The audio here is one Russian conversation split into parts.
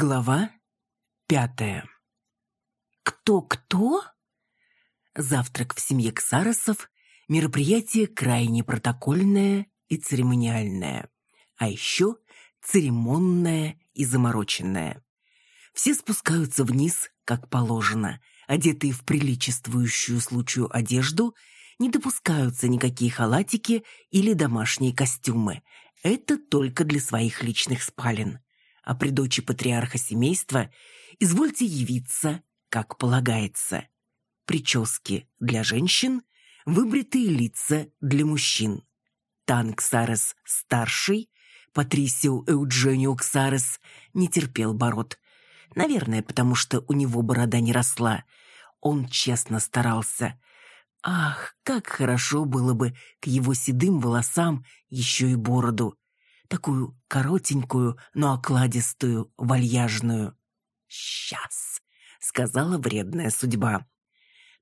Глава пятая. Кто-кто? Завтрак в семье Ксаросов – мероприятие крайне протокольное и церемониальное, а еще церемонное и замороченное. Все спускаются вниз, как положено, одетые в приличествующую случаю одежду, не допускаются никакие халатики или домашние костюмы. Это только для своих личных спален. А при дочи патриарха семейства извольте явиться, как полагается. Прически для женщин, выбритые лица для мужчин. Танк Сарес старший, Патрисио Эудженио Ксарес, не терпел бород. Наверное, потому что у него борода не росла. Он честно старался. Ах, как хорошо было бы к его седым волосам еще и бороду. Такую коротенькую, но окладистую, вальяжную. «Сейчас», — сказала вредная судьба.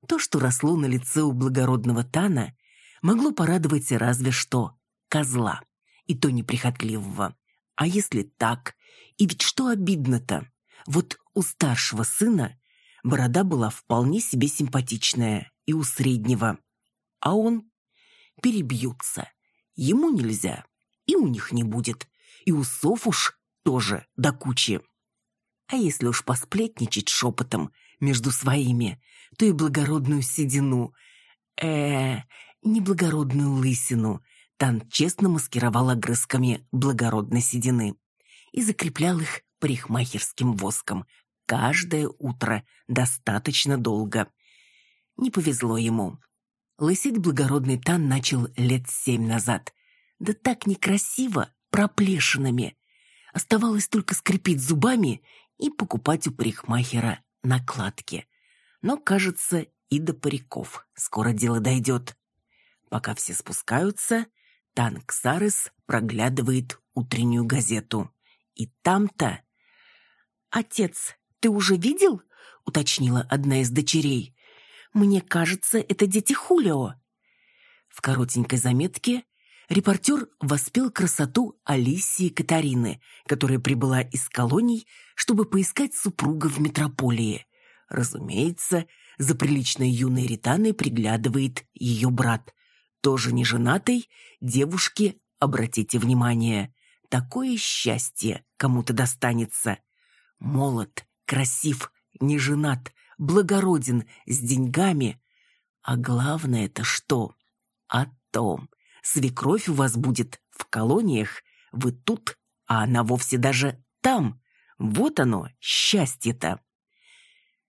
То, что росло на лице у благородного Тана, могло порадовать разве что козла, и то неприхотливого. А если так? И ведь что обидно-то? Вот у старшего сына борода была вполне себе симпатичная, и у среднего. А он перебьются. Ему нельзя, и у них не будет. И усов уж тоже до кучи. А если уж посплетничать шепотом между своими, то и благородную седину, э, неблагородную лысину, Тан честно маскировал огрызками благородной седины и закреплял их парикмахерским воском. Каждое утро достаточно долго. Не повезло ему. Лысить благородный Тан начал лет семь назад. Да так некрасиво, проплешинами. Оставалось только скрипеть зубами и покупать у парикмахера накладки. Но, кажется, и до париков скоро дело дойдет. Пока все спускаются, Тан Ксарес проглядывает утреннюю газету. И там-то... «Отец, ты уже видел?» — уточнила одна из дочерей. «Мне кажется, это дети Хулио». В коротенькой заметке репортер воспел красоту Алисии Катарины, которая прибыла из колоний, чтобы поискать супруга в метрополии. Разумеется, за приличной юной Ританой приглядывает ее брат. Тоже не женатый, девушке, обратите внимание, такое счастье кому-то достанется. Молод, красив, не женат, благороден, с деньгами. А главное это что? О том, свекровь у вас будет в колониях, вы тут, а она вовсе даже там. Вот оно, счастье-то.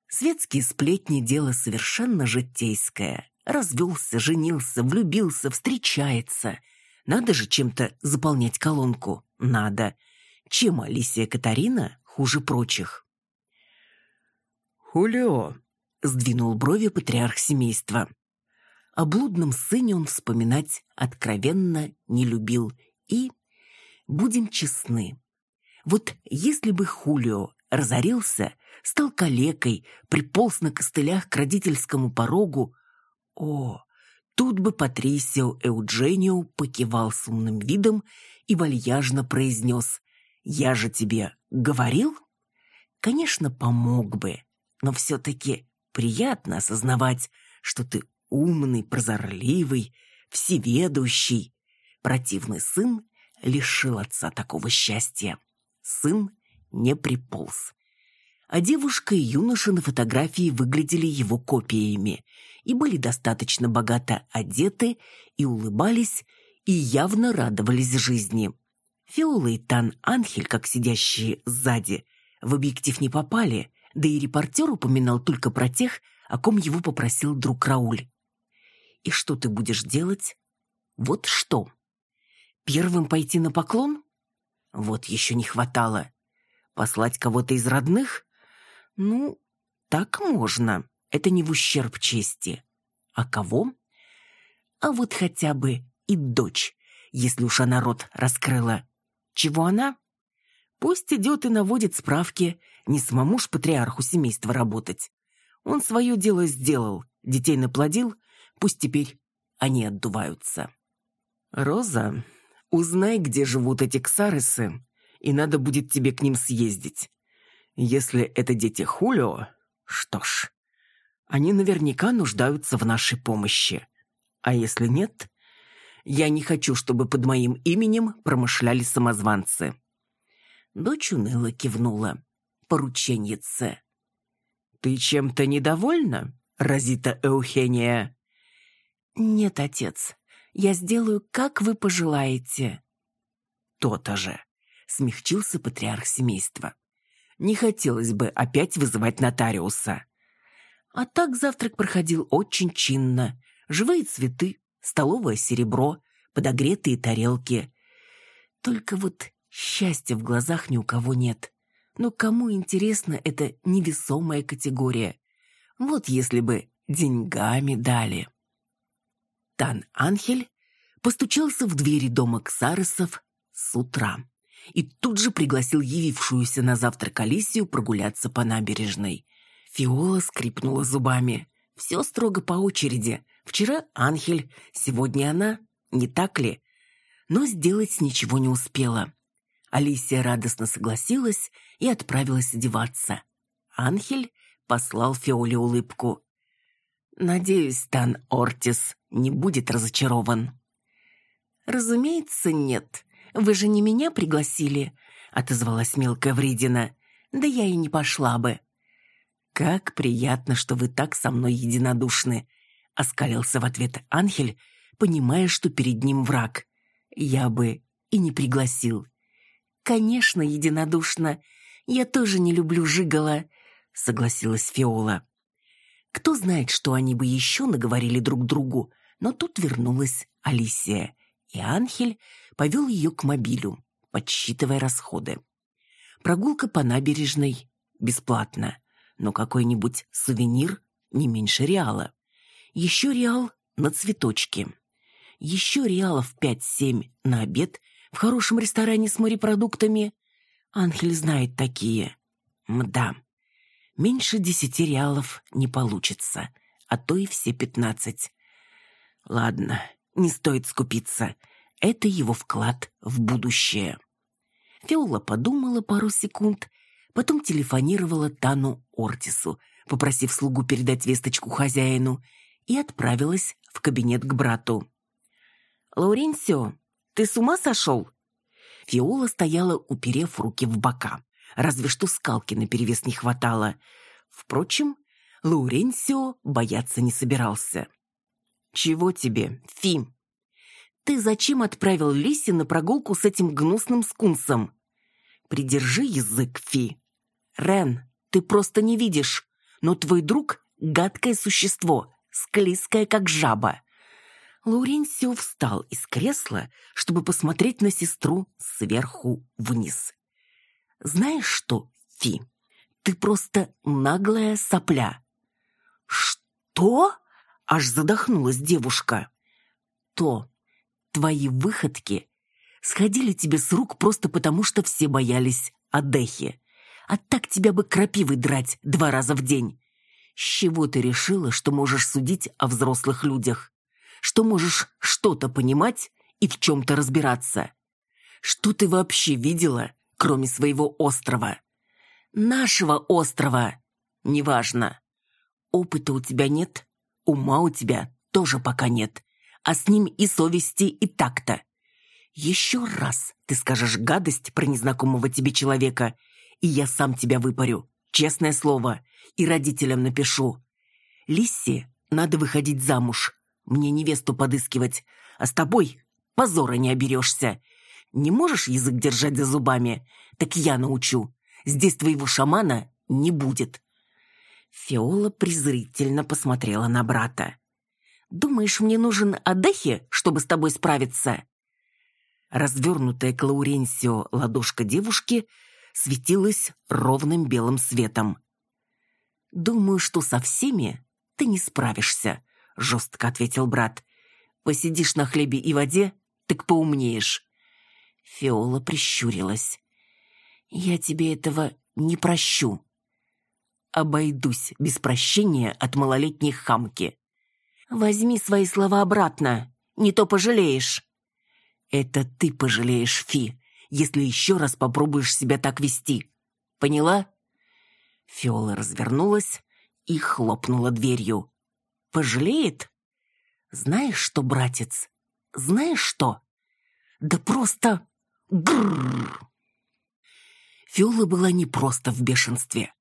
Светские сплетни – дело совершенно житейское. Развелся, женился, влюбился, встречается. Надо же чем-то заполнять колонку. Надо. Чем Алисия Катарина хуже прочих? «Хулио», — сдвинул брови патриарх семейства. О блудном сыне он вспоминать откровенно не любил. И, будем честны, вот если бы Хулио разорился, стал калекой, приполз на костылях к родительскому порогу, о, тут бы Патрисио Эудженио покивал с умным видом и вальяжно произнес «Я же тебе говорил?» Конечно, помог бы, но все-таки приятно осознавать, что ты умный, прозорливый, всеведущий. Противный сын лишил отца такого счастья. Сын не приполз. А девушка и юноша на фотографии выглядели его копиями и были достаточно богато одеты и улыбались, и явно радовались жизни. Фиола и Тан Анхель, как сидящие сзади, в объектив не попали, да и репортер упоминал только про тех, о ком его попросил друг Рауль. «И что ты будешь делать?» «Вот что?» «Первым пойти на поклон?» «Вот еще не хватало. Послать кого-то из родных?» «Ну, так можно. Это не в ущерб чести. А кого?» «А вот хотя бы и дочь, если уж она рот раскрыла. Чего она?» Пусть идет и наводит справки, не самому ж патриарху семейства работать. Он свое дело сделал, детей наплодил, пусть теперь они отдуваются. «Роза, узнай, где живут эти ксаресы, и надо будет тебе к ним съездить. Если это дети Хулио, что ж, они наверняка нуждаются в нашей помощи. А если нет, я не хочу, чтобы под моим именем промышляли самозванцы». Дочь уныло кивнула. Порученнице. «Ты чем-то недовольна, Розита Эухения?» «Нет, отец. Я сделаю, как вы пожелаете». «То-то же», — смягчился патриарх семейства. «Не хотелось бы опять вызывать нотариуса». А так завтрак проходил очень чинно. Живые цветы, столовое серебро, подогретые тарелки. Только вот счастья в глазах ни у кого нет. Но кому интересна эта невесомая категория? Вот если бы деньгами дали. Тан Анхель постучался в двери дома Ксаресов с утра и тут же пригласил явившуюся на завтрак Алисию прогуляться по набережной. Фиола скрипнула зубами. Все строго по очереди. Вчера Анхель, сегодня она, не так ли? Но сделать ничего не успела. Алисия радостно согласилась и отправилась одеваться. Анхель послал Фиоле улыбку. «Надеюсь, Тан Ортис не будет разочарован». «Разумеется, нет. Вы же не меня пригласили», — отозвалась мелкая вредина. «Да я и не пошла бы». «Как приятно, что вы так со мной единодушны», — оскалился в ответ Анхель, понимая, что перед ним враг. «Я бы и не пригласил». «Конечно, единодушно. Я тоже не люблю жигала», — согласилась Фиола. Кто знает, что они бы еще наговорили друг другу, но тут вернулась Алисия, и Анхель повел ее к мобилю, подсчитывая расходы. Прогулка по набережной бесплатна, но какой-нибудь сувенир не меньше реала. Еще реал на цветочки. Еще реалов пять-семь на обед в хорошем ресторане с морепродуктами. Анхель знает такие. Мда. Меньше десяти реалов не получится, а то и все пятнадцать. Ладно, не стоит скупиться. Это его вклад в будущее. Фиола подумала пару секунд, потом телефонировала Тану Ортису, попросив слугу передать весточку хозяину, и отправилась в кабинет к брату. «Лауренсио, ты с ума сошел?» Фиола стояла, уперев руки в бока. Разве что скалки наперевес не хватало. Впрочем, Лауренсио бояться не собирался. «Чего тебе, Фи? Ты зачем отправил Лиси на прогулку с этим гнусным скунсом? Придержи язык, Фи. Рен, ты просто не видишь, но твой друг — гадкое существо, склизкое, как жаба». Лауренсио встал из кресла, чтобы посмотреть на сестру сверху вниз. Знаешь что, Фи, ты просто наглая сопля. Что? Аж задохнулась девушка. То, твои выходки сходили тебе с рук просто потому, что все боялись Адехи. А так тебя бы крапивой драть два раза в день. С чего ты решила, что можешь судить о взрослых людях? Что можешь что-то понимать и в чем-то разбираться? Что ты вообще видела, кроме своего острова. Нашего острова. Неважно. Опыта у тебя нет, ума у тебя тоже пока нет, а с ним и совести, и так-то. Еще раз ты скажешь гадость про незнакомого тебе человека, и я сам тебя выпарю, честное слово, и родителям напишу. Лисси надо выходить замуж, мне невесту подыскивать, а с тобой позора не оберешься. Не можешь язык держать за зубами? Так я научу. Здесь твоего шамана не будет». Фиола презрительно посмотрела на брата. «Думаешь, мне нужен Адехи, чтобы с тобой справиться?» Развернутая к Лауренсио ладошка девушки светилась ровным белым светом. «Думаю, что со всеми ты не справишься», — жестко ответил брат. «Посидишь на хлебе и воде, так поумнеешь. Фиола прищурилась. «Я тебе этого не прощу. Обойдусь без прощения от малолетней хамки. Возьми свои слова обратно, не то пожалеешь». «Это ты пожалеешь, Фи, если еще раз попробуешь себя так вести. Поняла?» Фиола развернулась и хлопнула дверью. «Пожалеет? Знаешь что, братец? Знаешь что? Да просто... Грррр!» Фиола была не просто в бешенстве.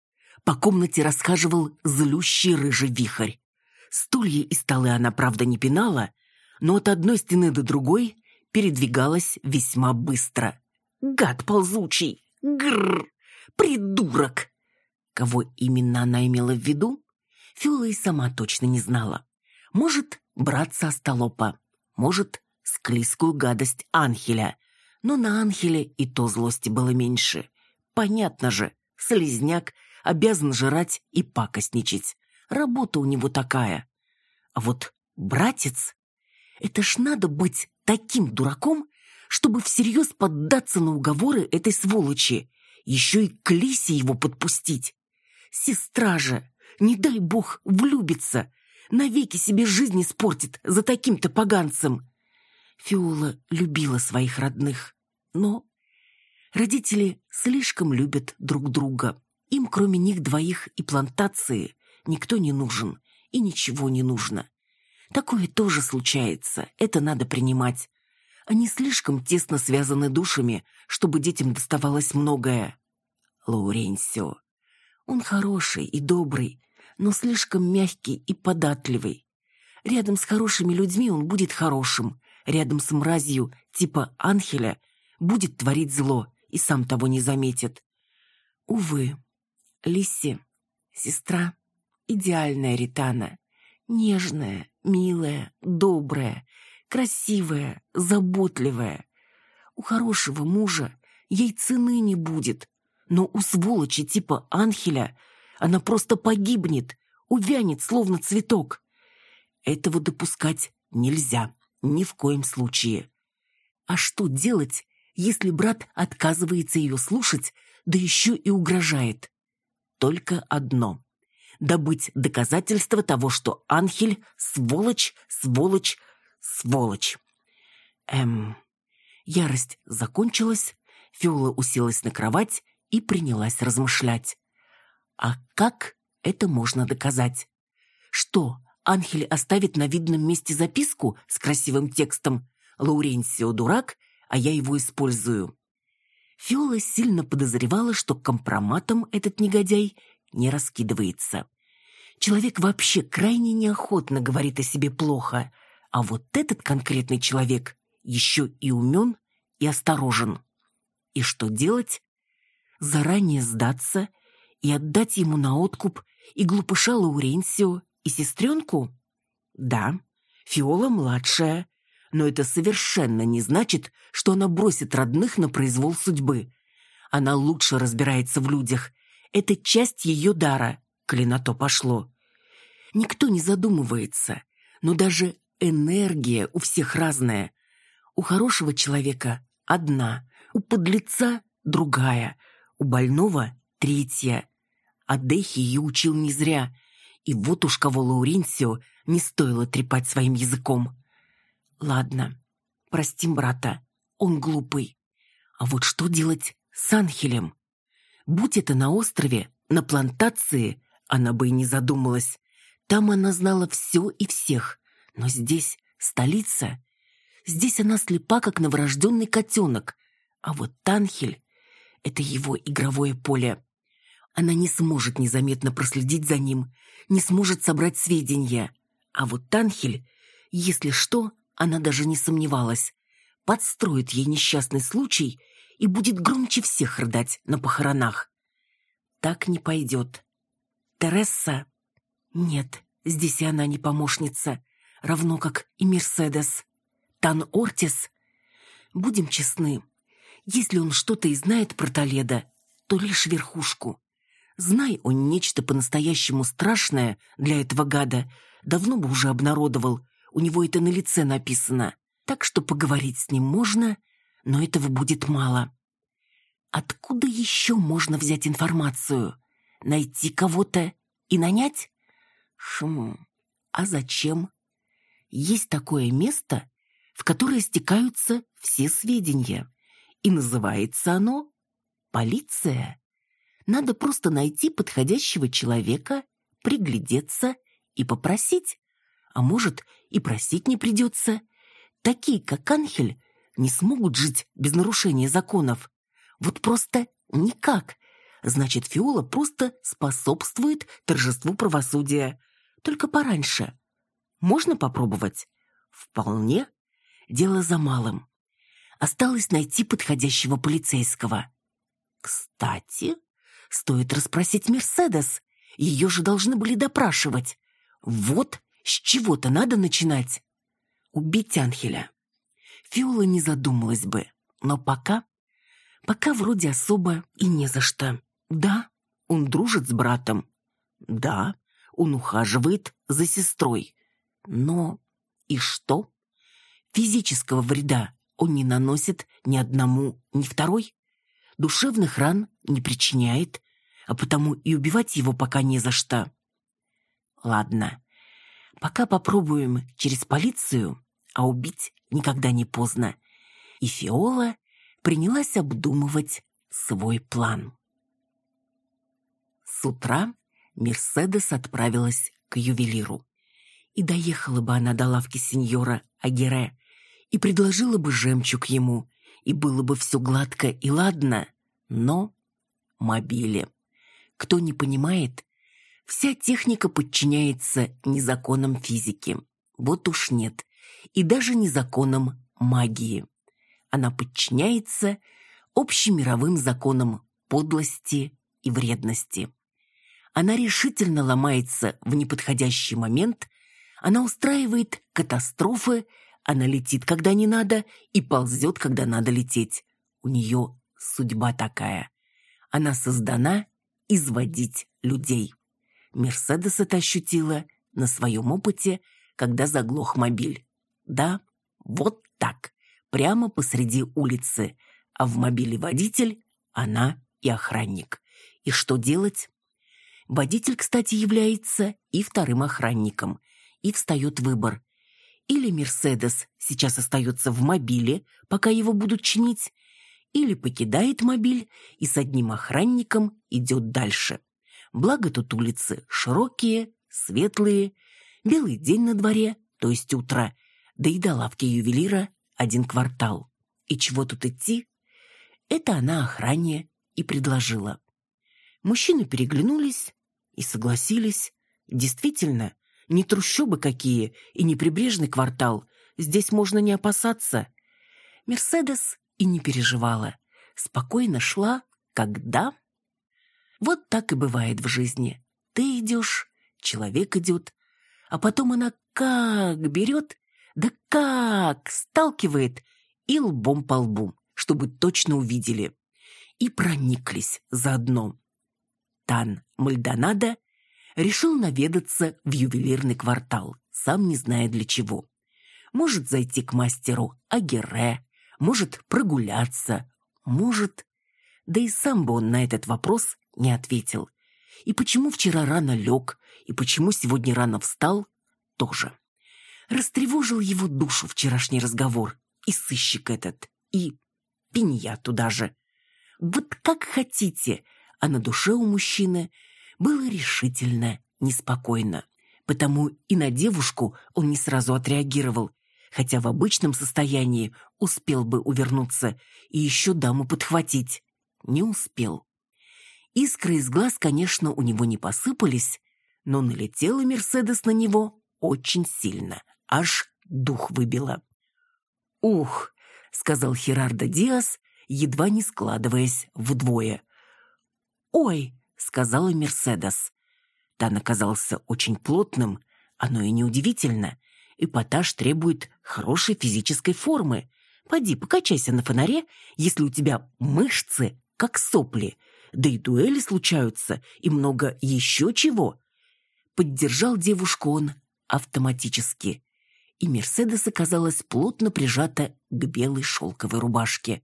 По комнате расхаживал злющий рыжий вихрь. Стулья и столы она, правда, не пинала, но от одной стены до другой передвигалась весьма быстро. «Гад ползучий! Грррр! Придурок!» Кого именно она имела в виду, Фиола и сама точно не знала. Может, братца Остолопа, может, склизкую гадость Анхеля, но на Анхеле и то злости было меньше. Понятно же, слезняк обязан жрать и пакостничать. Работа у него такая. А вот братец... Это ж надо быть таким дураком, чтобы всерьез поддаться на уговоры этой сволочи. Еще и к Лисе его подпустить. Сестра же, не дай бог, влюбится. Навеки себе жизнь испортит за таким-то поганцем. Фиола любила своих родных, но родители слишком любят друг друга. Им, кроме них двоих и плантации, никто не нужен и ничего не нужно. Такое тоже случается, это надо принимать. Они слишком тесно связаны душами, чтобы детям доставалось многое. Лауренсио. Он хороший и добрый, но слишком мягкий и податливый. Рядом с хорошими людьми он будет хорошим, рядом с мразью типа Анхеля будет творить зло и сам того не заметит. Увы, Лисси, сестра, идеальная Ритана, нежная, милая, добрая, красивая, заботливая. У хорошего мужа ей цены не будет, но у сволочи типа Анхеля она просто погибнет, увянет, словно цветок. Этого допускать нельзя, ни в коем случае. А что делать, если брат отказывается ее слушать, да еще и угрожает? Только одно — добыть доказательства того, что Анхель — сволочь, сволочь, сволочь. Эм... Ярость закончилась, Фиола уселась на кровать и принялась размышлять. А как это можно доказать? Что, Анхель оставит на видном месте записку с красивым текстом «Лауренсио дурак, а я его использую»? Фиола сильно подозревала, что компроматом этот негодяй не раскидывается. Человек вообще крайне неохотно говорит о себе плохо, а вот этот конкретный человек еще и умен, и осторожен. И что делать? Заранее сдаться и отдать ему на откуп и глупыша Лауренсио, и сестренку? Да, Фиола младшая, но это совершенно не значит, что она бросит родных на произвол судьбы. Она лучше разбирается в людях. Это часть ее дара, коли то пошло. Никто не задумывается, но даже энергия у всех разная. У хорошего человека одна, у подлеца другая, у больного третья. А Дехи ее учил не зря, и вот уж кого Лауренсио не стоило трепать своим языком. Ладно, простим брата, он глупый. А вот что делать с Анхелем? Будь это на острове, на плантации, она бы и не задумалась. Там она знала все и всех. Но здесь столица. Здесь она слепа, как новорожденный котенок. А вот Танхель — это его игровое поле. Она не сможет незаметно проследить за ним, не сможет собрать сведения. А вот Танхель, если что, она даже не сомневалась, подстроит ей несчастный случай и будет громче всех рыдать на похоронах. Так не пойдет. Тересса? Нет, здесь и она не помощница, равно как и Мерседес. Тан Ортис? Будем честны, если он что-то и знает про Толедо, то лишь верхушку. Знай он нечто по-настоящему страшное для этого гада, давно бы уже обнародовал, у него это на лице написано. Так что поговорить с ним можно, но этого будет мало. Откуда еще можно взять информацию? Найти кого-то и нанять? Шум. А зачем? Есть такое место, в которое стекаются все сведения. И называется оно «Полиция». Надо просто найти подходящего человека, приглядеться и попросить. А может, и просить не придется. Такие, как Анхель, не смогут жить без нарушения законов. Вот просто никак. Значит, Фиола просто способствует торжеству правосудия. Только пораньше. Можно попробовать? Вполне. Дело за малым. Осталось найти подходящего полицейского. Кстати, стоит расспросить Мерседес. Ее же должны были допрашивать. Вот с чего-то надо начинать. Убить Анхеля. Фиола не задумалась бы. Но пока... Пока вроде особо и не за что. Да, он дружит с братом. Да, он ухаживает за сестрой. Но и что? Физического вреда он не наносит ни одному, ни второй. Душевных ран не причиняет, а потому и убивать его пока не за что. Ладно, пока попробуем через полицию, а убить никогда не поздно. И Фиола принялась обдумывать свой план. С утра Мерседес отправилась к ювелиру. И доехала бы она до лавки сеньора Агере, и предложила бы жемчуг ему, и было бы все гладко и ладно, но мобили. Кто не понимает, вся техника подчиняется не законам физики. Вот уж нет. И даже не законам магии. Она подчиняется общемировым законам подлости и вредности. Она решительно ломается в неподходящий момент, она устраивает катастрофы, она летит, когда не надо, и ползет, когда надо лететь. У нее судьба такая. Она создана изводить людей. Мерседес это ощутила на своем опыте, когда заглох мобиль. Да, вот так, прямо посреди улицы, а в мобиле водитель, она и охранник. И что делать? Водитель, кстати, является и вторым охранником. И встает выбор. Или Мерседес сейчас остается в мобиле, пока его будут чинить, или покидает мобиль и с одним охранником идет дальше. Благо тут улицы широкие, светлые, белый день на дворе, то есть утро, да и до лавки ювелира один квартал. И чего тут идти? Это она охране и предложила. Мужчины переглянулись, и согласились. Действительно, не трущобы какие и не прибрежный квартал. Здесь можно не опасаться. Мерседес и не переживала. Спокойно шла, когда... Вот так и бывает в жизни. Ты идешь, человек идет, а потом она как берет, да как сталкивает и лбом по лбу, чтобы точно увидели. И прониклись заодно. Тан Мальдонадо решил наведаться в ювелирный квартал, сам не зная для чего. Может зайти к мастеру Агере, может прогуляться, может... Да и сам бы он на этот вопрос не ответил. И почему вчера рано лег, и почему сегодня рано встал, тоже. Растревожил его душу вчерашний разговор, и сыщик этот, и пенья туда же. Вот как хотите, а на душе у мужчины было решительно неспокойно. Потому и на девушку он не сразу отреагировал, хотя в обычном состоянии успел бы увернуться и еще даму подхватить. Не успел. Искры из глаз, конечно, у него не посыпались, но налетела Мерседес на него очень сильно, аж дух выбила. «Ух!» — сказал Херардо Диас, едва не складываясь вдвое. «Ой!» — сказала Мерседес. Тан оказался очень плотным, оно и неудивительно. Эпатаж требует хорошей физической формы. Поди, покачайся на фонаре, если у тебя мышцы, как сопли. Да и дуэли случаются, и много еще чего. Поддержал девушку он автоматически. И Мерседес оказалась плотно прижата к белой шелковой рубашке.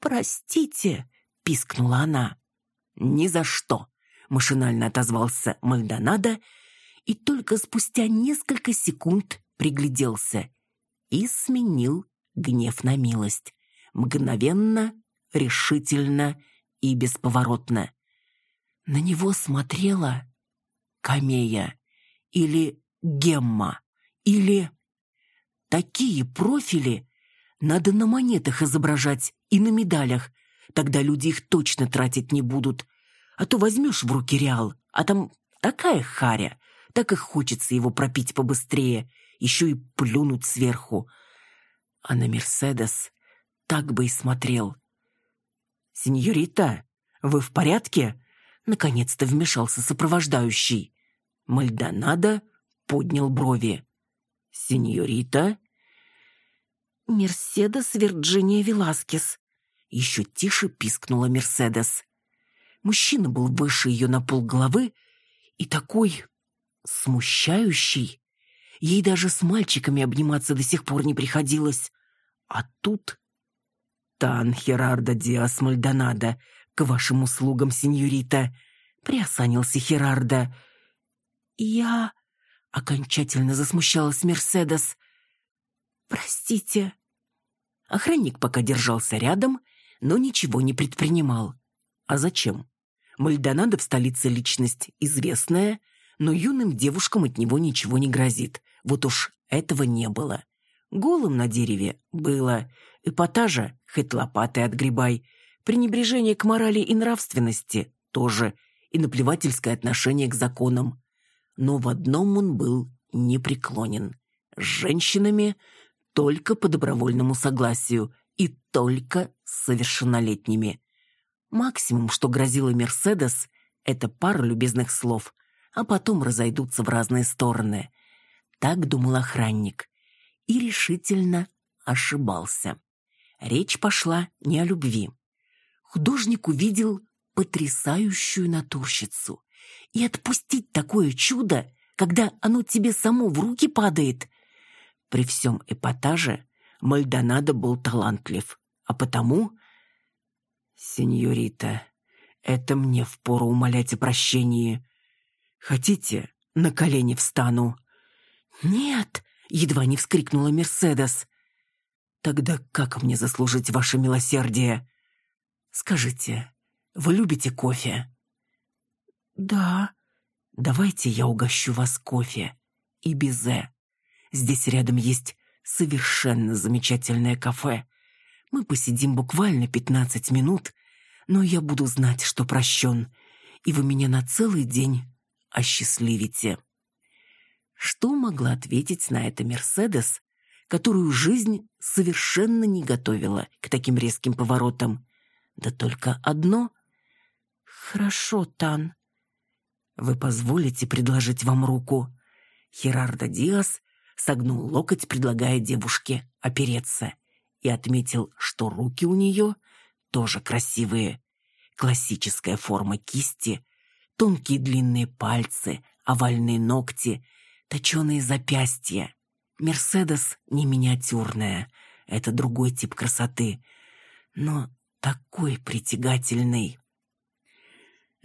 «Простите», — пискнула она. «Ни за что!» – машинально отозвался Мальдонадо и только спустя несколько секунд пригляделся и сменил гнев на милость. Мгновенно, решительно и бесповоротно. На него смотрела Камея или Гемма или... Такие профили надо на монетах изображать и на медалях, тогда люди их точно тратить не будут. А то возьмешь в руки реал, а там такая харя, так и хочется его пропить побыстрее, еще и плюнуть сверху. А на Мерседес так бы и смотрел. «Сеньорита, вы в порядке?» Наконец-то вмешался сопровождающий. Мальдонадо поднял брови. «Сеньорита?» «Мерседес Вирджиния Веласкес», — еще тише пискнула Мерседес. Мужчина был выше ее на полголовы и такой смущающий. Ей даже с мальчиками обниматься до сих пор не приходилось. А тут... «Тан Херардо Диас Мальдонадо, к вашим услугам, сеньорита!» — приосанился Херардо. «Я...» — окончательно засмущалась Мерседес. «Простите». Охранник пока держался рядом, но ничего не предпринимал. А зачем? Мальдонадо в столице личность известная, но юным девушкам от него ничего не грозит. Вот уж этого не было. Голым на дереве было. Эпатажа, хоть лопатой отгребай. Пренебрежение к морали и нравственности тоже. И наплевательское отношение к законам. Но в одном он был непреклонен. С женщинами только по добровольному согласию и только с совершеннолетними. Максимум, что грозило Мерседес, это пара любезных слов, а потом разойдутся в разные стороны. Так думал охранник. И решительно ошибался. Речь пошла не о любви. Художник увидел потрясающую натурщицу. И отпустить такое чудо, когда оно тебе само в руки падает, при всем эпатаже Мальдонадо был талантлив, а потому... «Сеньорита, это мне впору умолять о прощении. Хотите, на колени встану?» «Нет!» — едва не вскрикнула Мерседес. «Тогда как мне заслужить ваше милосердие? Скажите, вы любите кофе?» «Да. Давайте я угощу вас кофе и безе. Здесь рядом есть совершенно замечательное кафе. Мы посидим буквально пятнадцать минут, но я буду знать, что прощен, и вы меня на целый день осчастливите». Что могла ответить на это Мерседес, которую жизнь совершенно не готовила к таким резким поворотам? Да только одно. «Хорошо, Тан». «Вы позволите предложить вам руку?» Херардо Диас согнул локоть, предлагая девушке опереться, и отметил, что руки у нее тоже красивые. Классическая форма кисти, тонкие длинные пальцы, овальные ногти, точеные запястья. Мерседес не миниатюрная, это другой тип красоты, но такой притягательный.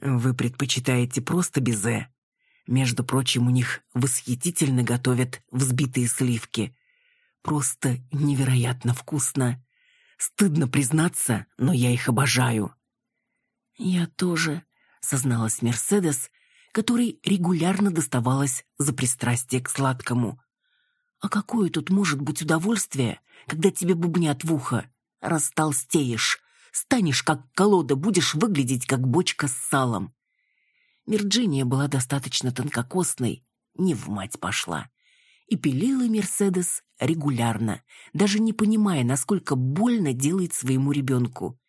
Вы предпочитаете просто безе? Между прочим, у них восхитительно готовят взбитые сливки. Просто невероятно вкусно. Стыдно признаться, но я их обожаю. Я тоже, созналась Мерседес, которой регулярно доставалось за пристрастие к сладкому. А какое тут может быть удовольствие, когда тебе бубнят в ухо? Растолстеешь, станешь как колода, будешь выглядеть как бочка с салом. Вирджиния была достаточно тонкокосной, не в мать пошла. И пилила Мерседес регулярно, даже не понимая, насколько больно делает своему ребенку.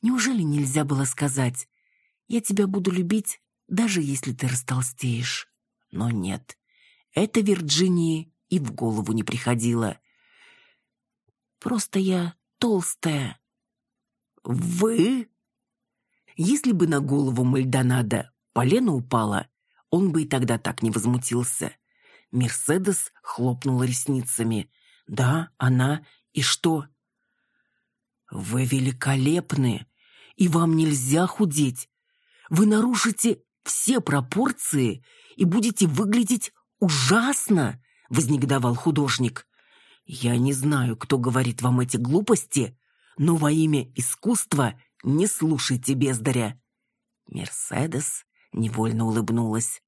Неужели нельзя было сказать «Я тебя буду любить, даже если ты растолстеешь»? Но нет, это Вирджинии и в голову не приходило. «Просто я толстая». «Вы?» Если бы на голову Мальдонада полено упало, он бы и тогда так не возмутился. Мерседес хлопнула ресницами. «Да, она. И что?» «Вы великолепны, и вам нельзя худеть. Вы нарушите все пропорции и будете выглядеть ужасно», — вознегодовал художник. «Я не знаю, кто говорит вам эти глупости, но во имя искусства не слушайте бездаря». Мерседес невольно улыбнулась.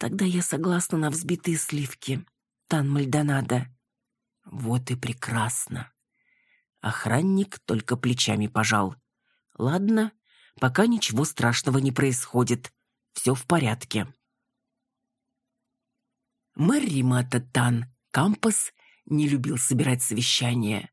Тогда я согласна на взбитые сливки. Тан Мальдонадо. Вот и прекрасно. Охранник только плечами пожал. Ладно, пока ничего страшного не происходит. Все в порядке. Мэр Римата Тан Кампас не любил собирать совещания.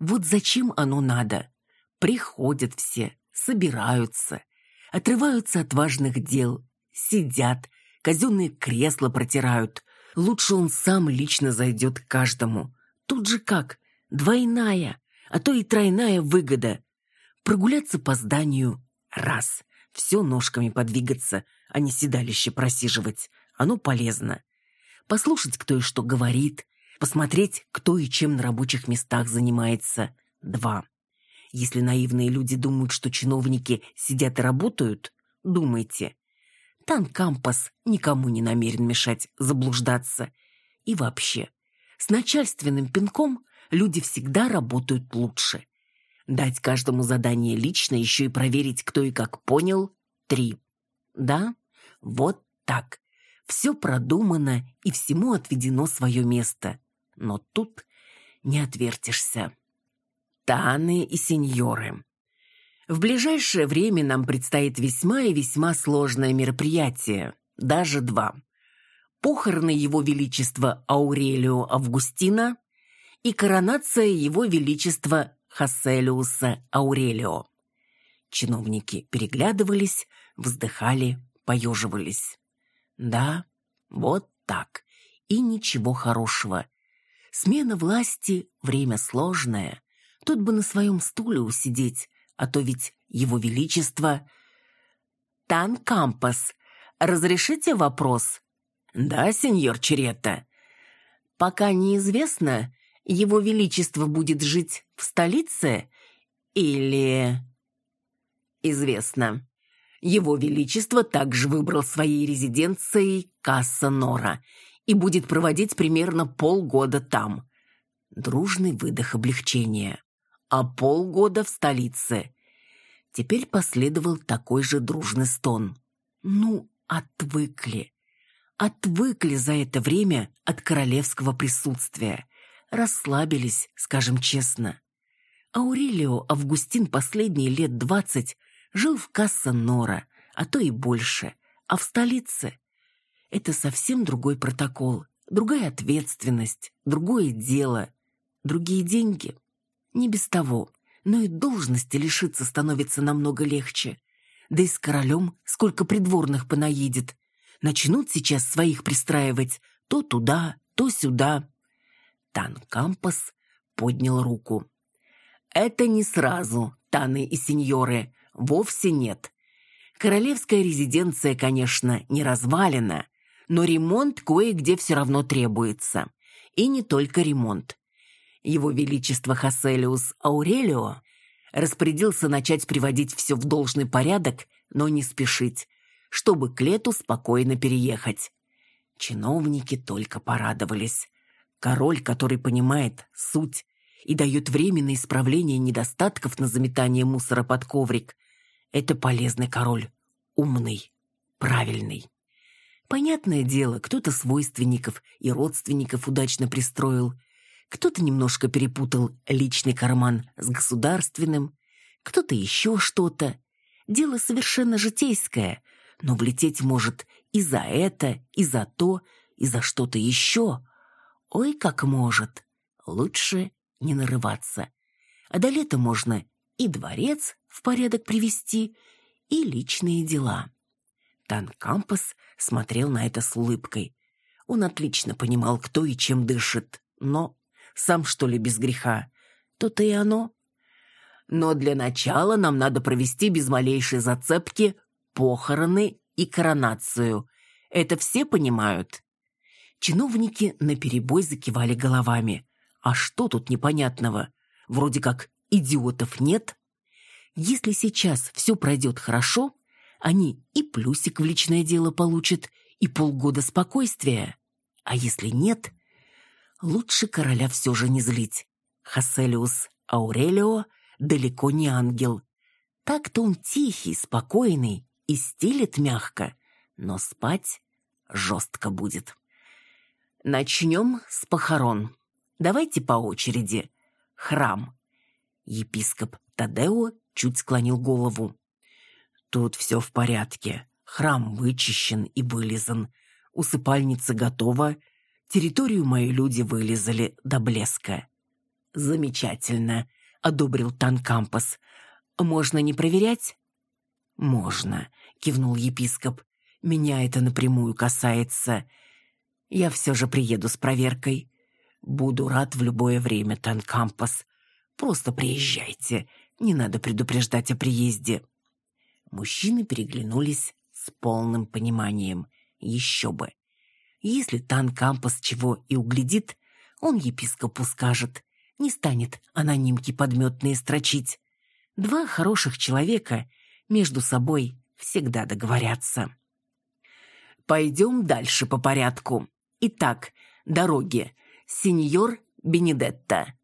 Вот зачем оно надо? Приходят все, собираются, отрываются от важных дел, сидят, казенные кресла протирают. Лучше он сам лично зайдет к каждому. Тут же как? Двойная, а то и тройная выгода. Прогуляться по зданию – раз. Все ножками подвигаться, а не седалище просиживать. Оно полезно. Послушать, кто и что говорит, посмотреть, кто и чем на рабочих местах занимается – два. Если наивные люди думают, что чиновники сидят и работают, думайте. Танкампас никому не намерен мешать заблуждаться. И вообще, с начальственным пинком люди всегда работают лучше. Дать каждому задание лично, еще и проверить, кто и как понял – три. Да, вот так. Все продумано и всему отведено свое место. Но тут не отвертишься. Таны и сеньоры. В ближайшее время нам предстоит весьма и весьма сложное мероприятие, даже два. Похороны Его Величества Аурелио Августина и коронация Его Величества Хасселиуса Аурелио. Чиновники переглядывались, вздыхали, поеживались. Да, вот так. И ничего хорошего. Смена власти – время сложное. Тут бы на своем стуле усидеть, а то ведь его величество... Тан Кампас, разрешите вопрос? Да, сеньор Черетта. Пока неизвестно, его величество будет жить в столице или... Известно. Его величество также выбрал своей резиденцией Касса Нора и будет проводить примерно полгода там. Дружный выдох облегчения а полгода в столице. Теперь последовал такой же дружный стон. Ну, отвыкли. Отвыкли за это время от королевского присутствия. Расслабились, скажем честно. Аурелио Августин последние лет двадцать жил в Касса-Нора, а то и больше, а в столице. Это совсем другой протокол, другая ответственность, другое дело, другие деньги. Не без того, но и должности лишиться становится намного легче. Да и с королем сколько придворных понаедет. Начнут сейчас своих пристраивать то туда, то сюда. Тан Кампас поднял руку. «Это не сразу, Таны и сеньоры, вовсе нет. Королевская резиденция, конечно, не развалена, но ремонт кое-где все равно требуется. И не только ремонт. Его Величество Хаселиус Аурелио распорядился начать приводить все в должный порядок, но не спешить, чтобы к лету спокойно переехать. Чиновники только порадовались. Король, который понимает суть и дает время на исправление недостатков на заметание мусора под коврик, это полезный король, умный, правильный. Понятное дело, кто-то свойственников и родственников удачно пристроил – кто-то немножко перепутал личный карман с государственным, кто-то еще что-то. Дело совершенно житейское, но влететь может и за это, и за то, и за что-то еще. Ой, как может. Лучше не нарываться. А до лета можно и дворец в порядок привести, и личные дела. Тан Кампас смотрел на это с улыбкой. Он отлично понимал, кто и чем дышит, но сам, что ли, без греха? То-то и оно. Но для начала нам надо провести без малейшей зацепки похороны и коронацию. Это все понимают?» Чиновники наперебой закивали головами. «А что тут непонятного? Вроде как идиотов нет. Если сейчас все пройдет хорошо, они и плюсик в личное дело получат, и полгода спокойствия. А если нет, Лучше короля все же не злить. Хаселиус Аурелио далеко не ангел. Так-то он тихий, спокойный и стелет мягко, но спать жестко будет. Начнем с похорон. Давайте по очереди. Храм. Епископ Тадео чуть склонил голову. Тут все в порядке. Храм вычищен и вылизан. Усыпальница готова. Территорию мои люди вылизали до блеска. Замечательно, одобрил Танкампас. Можно не проверять? Можно, кивнул епископ. Меня это напрямую касается. Я все же приеду с проверкой. Буду рад в любое время, Танкампас. Просто приезжайте. Не надо предупреждать о приезде. Мужчины переглянулись с полным пониманием. Еще бы. Если Танкампас чего и углядит, он епископу скажет. Не станет анонимки подметные строчить. Два хороших человека между собой всегда договорятся. Пойдем дальше по порядку. Итак, дороги. Сеньор Бенедетта.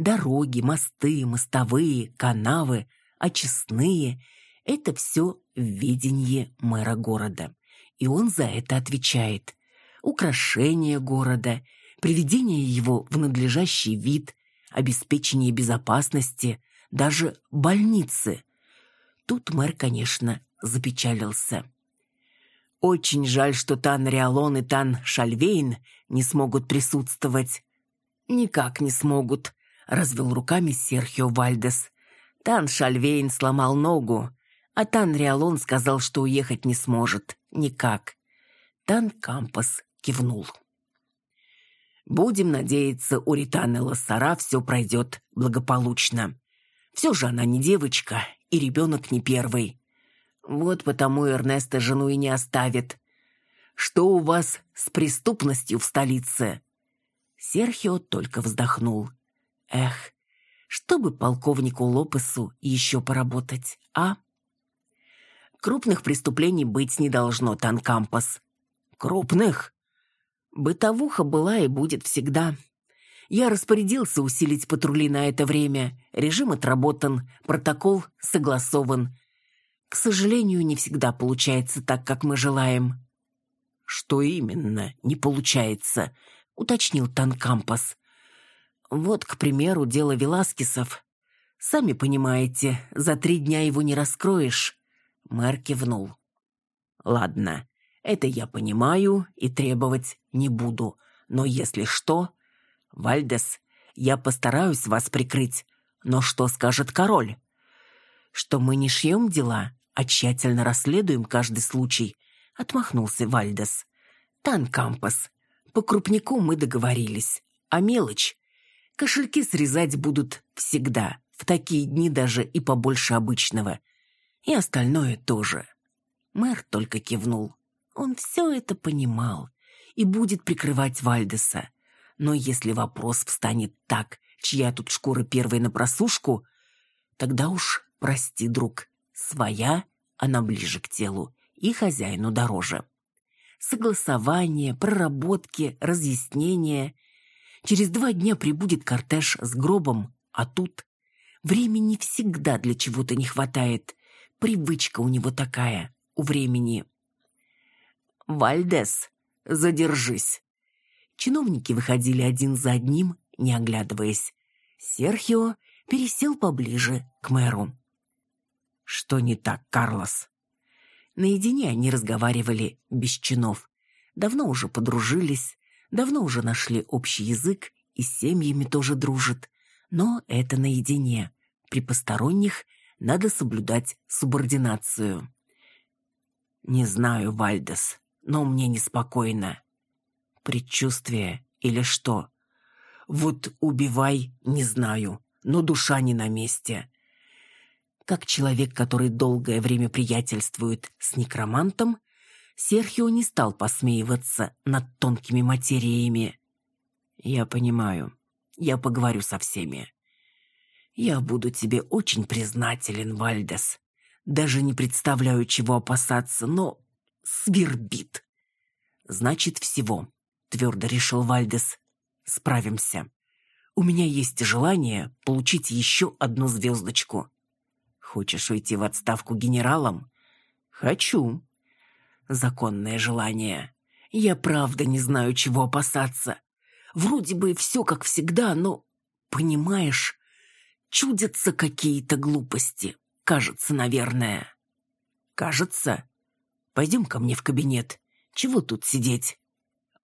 Дороги, мосты, мостовые, канавы, очистные – это все в ведении мэра города. И он за это отвечает. Украшение города, приведение его в надлежащий вид, обеспечение безопасности, даже больницы. Тут мэр, конечно, запечалился. Очень жаль, что Тан Риалон и Тан Шальвейн не смогут присутствовать. Никак не смогут, развел руками Серхио Вальдес. Тан Шальвейн сломал ногу, а Тан Риалон сказал, что уехать не сможет. Никак. Тан Кампас кивнул. Будем надеяться, у Ританы Лассара все пройдет благополучно. Все же она не девочка, и ребенок не первый. Вот потому Эрнеста жену и не оставит. Что у вас с преступностью в столице?» Серхио только вздохнул. «Эх, чтобы полковнику Лопесу еще поработать, а?» «Крупных преступлений быть не должно, Танкампас». «Крупных?» «Бытовуха была и будет всегда», я распорядился усилить патрули на это время. Режим отработан, протокол согласован. К сожалению, не всегда получается так, как мы желаем. Что именно не получается, уточнил Танкампас. Вот, к примеру, дело Веласкесов. Сами понимаете, за три дня его не раскроешь. Мэр кивнул. Ладно, это я понимаю и требовать не буду. Но если что... Вальдес, я постараюсь вас прикрыть. Но что скажет король? Что мы не шьем дела, а тщательно расследуем каждый случай», — отмахнулся Вальдес. «Тан Кампас, по крупнику мы договорились, а мелочь? Кошельки срезать будут всегда, в такие дни даже и побольше обычного. И остальное тоже». Мэр только кивнул. Он все это понимал и будет прикрывать Вальдеса. Но если вопрос встанет так, чья тут шкура первой на просушку, тогда уж прости, друг, Своя, она ближе к телу, и хозяину дороже. Согласование, проработки, разъяснения. Через два дня прибудет кортеж с гробом, а тут времени всегда для чего-то не хватает. Привычка у него такая, у времени. «Вальдес, задержись!» Чиновники выходили один за одним, не оглядываясь. Серхио пересел поближе к мэру. «Что не так, Карлос?» Наедине они разговаривали без чинов. Давно уже подружились, давно уже нашли общий язык и с семьями тоже дружат. Но это наедине. При посторонних надо соблюдать субординацию. «Не знаю, Вальдес, но мне неспокойно. Предчувствие или что? Вот убивай, не знаю, но душа не на месте как человек, который долгое время приятельствует с некромантом, Серхио не стал посмеиваться над тонкими материями. «Я понимаю. Я поговорю со всеми. Я буду тебе очень признателен, Вальдес. Даже не представляю, чего опасаться, но свербит. Значит, всего, твердо решил Вальдес. Справимся. У меня есть желание получить еще одну звездочку. Хочешь уйти в отставку генералом? Хочу. Законное желание. Я правда не знаю, чего опасаться. Вроде бы все как всегда, но, понимаешь, чудятся какие-то глупости. Кажется, наверное. Кажется? Пойдем ко мне в кабинет. Чего тут сидеть?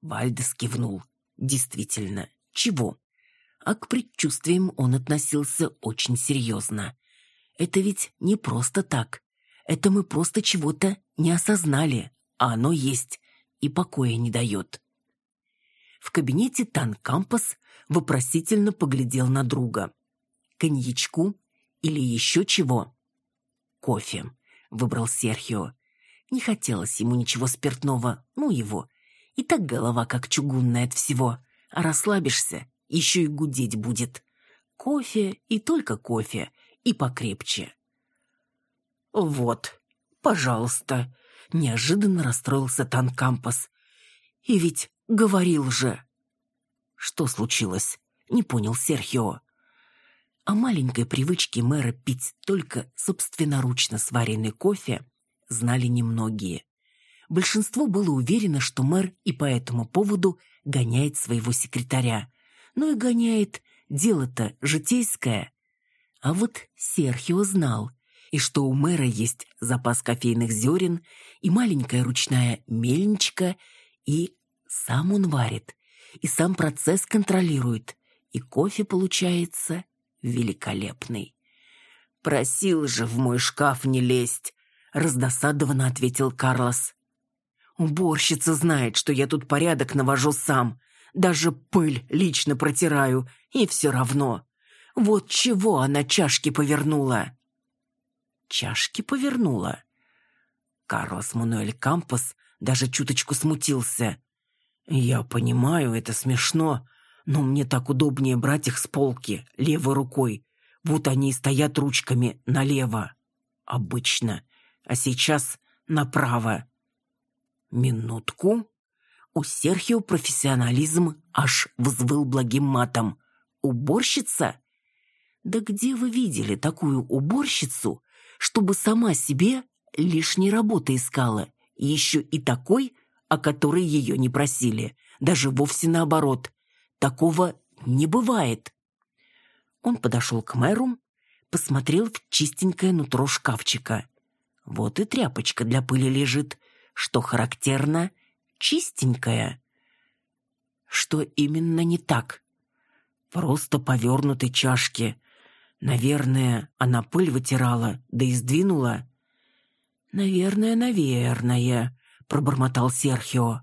Вальдес кивнул. Действительно, чего? А к предчувствиям он относился очень серьезно. Это ведь не просто так. Это мы просто чего-то не осознали, а оно есть и покоя не дает. В кабинете Тан Кампас вопросительно поглядел на друга. «Коньячку или еще чего?» «Кофе», — выбрал Серхио. Не хотелось ему ничего спиртного, ну его. И так голова как чугунная от всего. А расслабишься, еще и гудеть будет. Кофе и только кофе, и покрепче. «Вот, пожалуйста», — неожиданно расстроился Танкампас. «И ведь говорил же». «Что случилось?» — не понял Серхио. О маленькой привычке мэра пить только собственноручно сваренный кофе знали немногие. Большинство было уверено, что мэр и по этому поводу гоняет своего секретаря. Но и гоняет, дело-то житейское. А вот Серхио знал, и что у мэра есть запас кофейных зерен и маленькая ручная мельничка, и сам он варит, и сам процесс контролирует, и кофе получается великолепный. «Просил же в мой шкаф не лезть», — раздосадованно ответил Карлос. «Уборщица знает, что я тут порядок навожу сам, даже пыль лично протираю, и все равно. Вот чего она чашки повернула?» Чашки повернула. Карлос Мануэль Кампос даже чуточку смутился. «Я понимаю, это смешно, но мне так удобнее брать их с полки, левой рукой. Вот они стоят ручками налево. Обычно. А сейчас направо». «Минутку». У Серхио профессионализм аж взвыл благим матом. «Уборщица?» «Да где вы видели такую уборщицу, чтобы сама себе лишней работы искала, еще и такой, о которой ее не просили, даже вовсе наоборот. Такого не бывает. Он подошел к мэру, посмотрел в чистенькое нутро шкафчика. Вот и тряпочка для пыли лежит, что характерно, чистенькая. Что именно не так? Просто повернуты чашки, Наверное, она пыль вытирала, да и сдвинула. «Наверное, наверное», — пробормотал Серхио.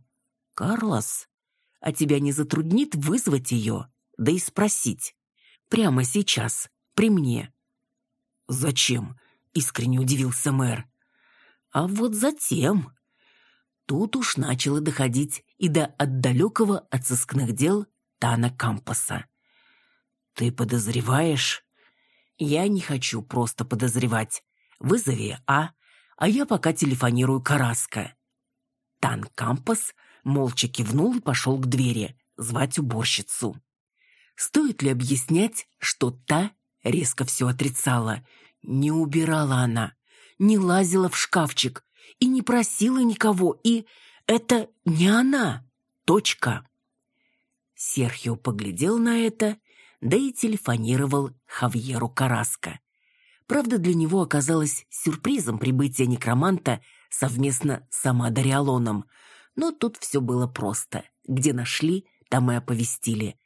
«Карлос, а тебя не затруднит вызвать ее, да и спросить? Прямо сейчас, при мне». «Зачем?» — искренне удивился мэр. «А вот затем...» Тут уж начало доходить и до отдалекого от сыскных дел Тана Кампаса. «Ты подозреваешь?» Я не хочу просто подозревать. Вызови А, а я пока телефонирую Караска. Тан Кампас молча кивнул и пошел к двери, звать уборщицу. Стоит ли объяснять, что та резко все отрицала? Не убирала она, не лазила в шкафчик и не просила никого, и это не она. Точка. Серхио поглядел на это да и телефонировал Хавьеру Караско. Правда, для него оказалось сюрпризом прибытие некроманта совместно с Амадориалоном, но тут все было просто. Где нашли, там и оповестили.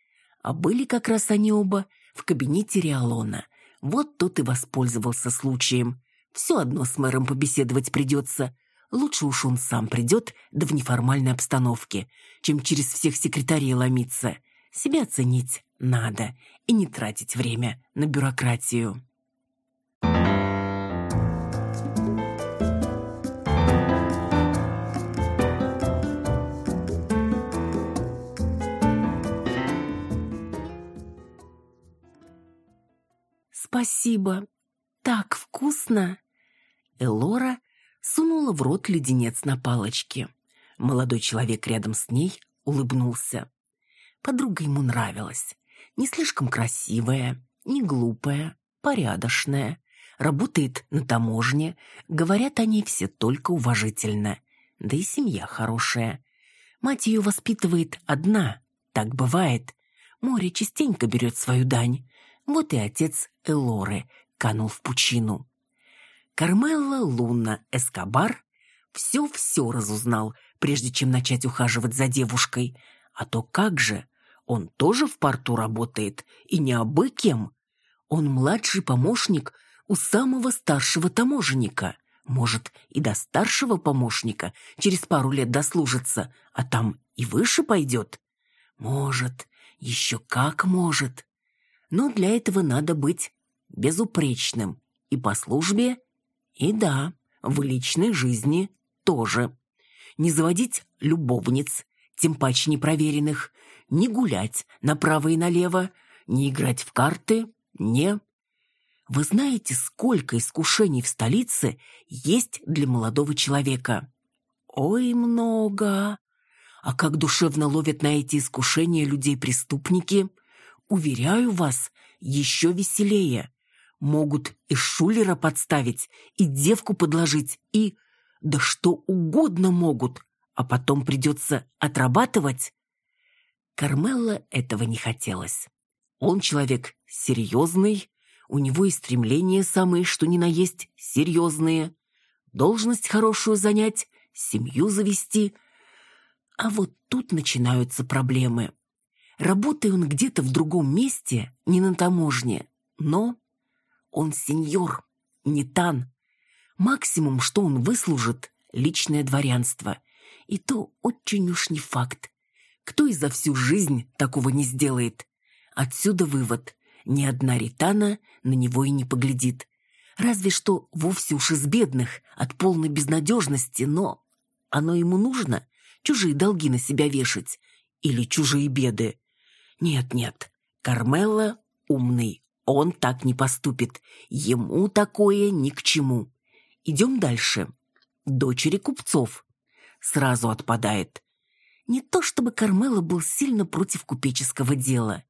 А были как раз они оба в кабинете Риалона. Вот тот и воспользовался случаем. Все одно с мэром побеседовать придется. Лучше уж он сам придет, да в неформальной обстановке, чем через всех секретарей ломиться. Себя оценить надо и не тратить время на бюрократию. «Спасибо. Так вкусно!» Элора сунула в рот леденец на палочке. Молодой человек рядом с ней улыбнулся. Подруга ему нравилась. Не слишком красивая, не глупая, порядочная. работает на таможне, говорят они все только уважительно. Да и семья хорошая. Мать ее воспитывает одна, так бывает. Море частенько берет свою дань. Вот и отец Элоры канул в пучину. Кармелла Луна Эскобар все-все разузнал, прежде чем начать ухаживать за девушкой. А то как же, он тоже в порту работает, и не абы кем. Он младший помощник у самого старшего таможенника. Может, и до старшего помощника через пару лет дослужится, а там и выше пойдет. Может, еще как может. Но для этого надо быть безупречным и по службе, и да, в личной жизни тоже. Не заводить любовниц, тем паче непроверенных, не гулять направо и налево, не играть в карты, не... Вы знаете, сколько искушений в столице есть для молодого человека? Ой, много. А как душевно ловят на эти искушения людей-преступники? Уверяю вас, еще веселее. Могут и шулера подставить, и девку подложить, и... Да что угодно могут, а потом придется отрабатывать. Кармелла этого не хотелось. Он человек серьезный, у него и стремления самые, что ни на есть, серьезные. Должность хорошую занять, семью завести. А вот тут начинаются проблемы. Работая он где-то в другом месте, не на таможне, но он сеньор, не тан. Максимум, что он выслужит – личное дворянство. И то очень уж не факт. Кто и за всю жизнь такого не сделает? Отсюда вывод. Ни одна ритана на него и не поглядит. Разве что вовсе уж из бедных, от полной безнадежности, но... Оно ему нужно? Чужие долги на себя вешать? Или чужие беды? Нет-нет, Кармелла умный, он так не поступит. Ему такое ни к чему. Идем дальше. Дочери купцов. Сразу отпадает. Не то чтобы Кармела был сильно против купеческого дела.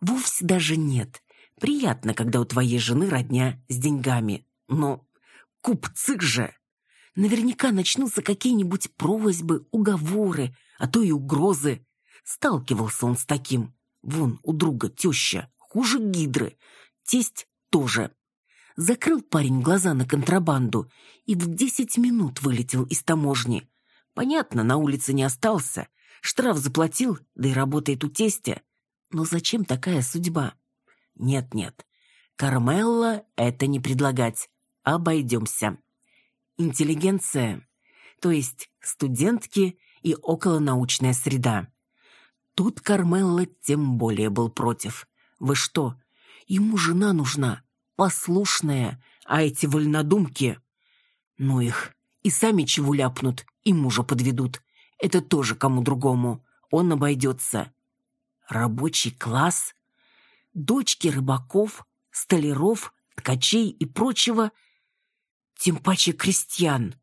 Вовсе даже нет. Приятно, когда у твоей жены родня с деньгами. Но купцы же! Наверняка начнутся какие-нибудь просьбы, уговоры, а то и угрозы. Сталкивался он с таким. Вон, у друга теща, хуже гидры. Тесть тоже. Закрыл парень глаза на контрабанду и в десять минут вылетел из таможни. Понятно, на улице не остался. Штраф заплатил, да и работает у тестя. Но зачем такая судьба? Нет-нет, Кармелла это не предлагать. Обойдемся. Интеллигенция, то есть студентки и околонаучная среда. Тут Кармелла тем более был против. Вы что, ему жена нужна, послушная, а эти вольнодумки... Ну их, и сами чего ляпнут, и мужа подведут. Это тоже кому другому. Он обойдется. Рабочий класс? Дочки рыбаков, столяров, ткачей и прочего? Тем паче крестьян.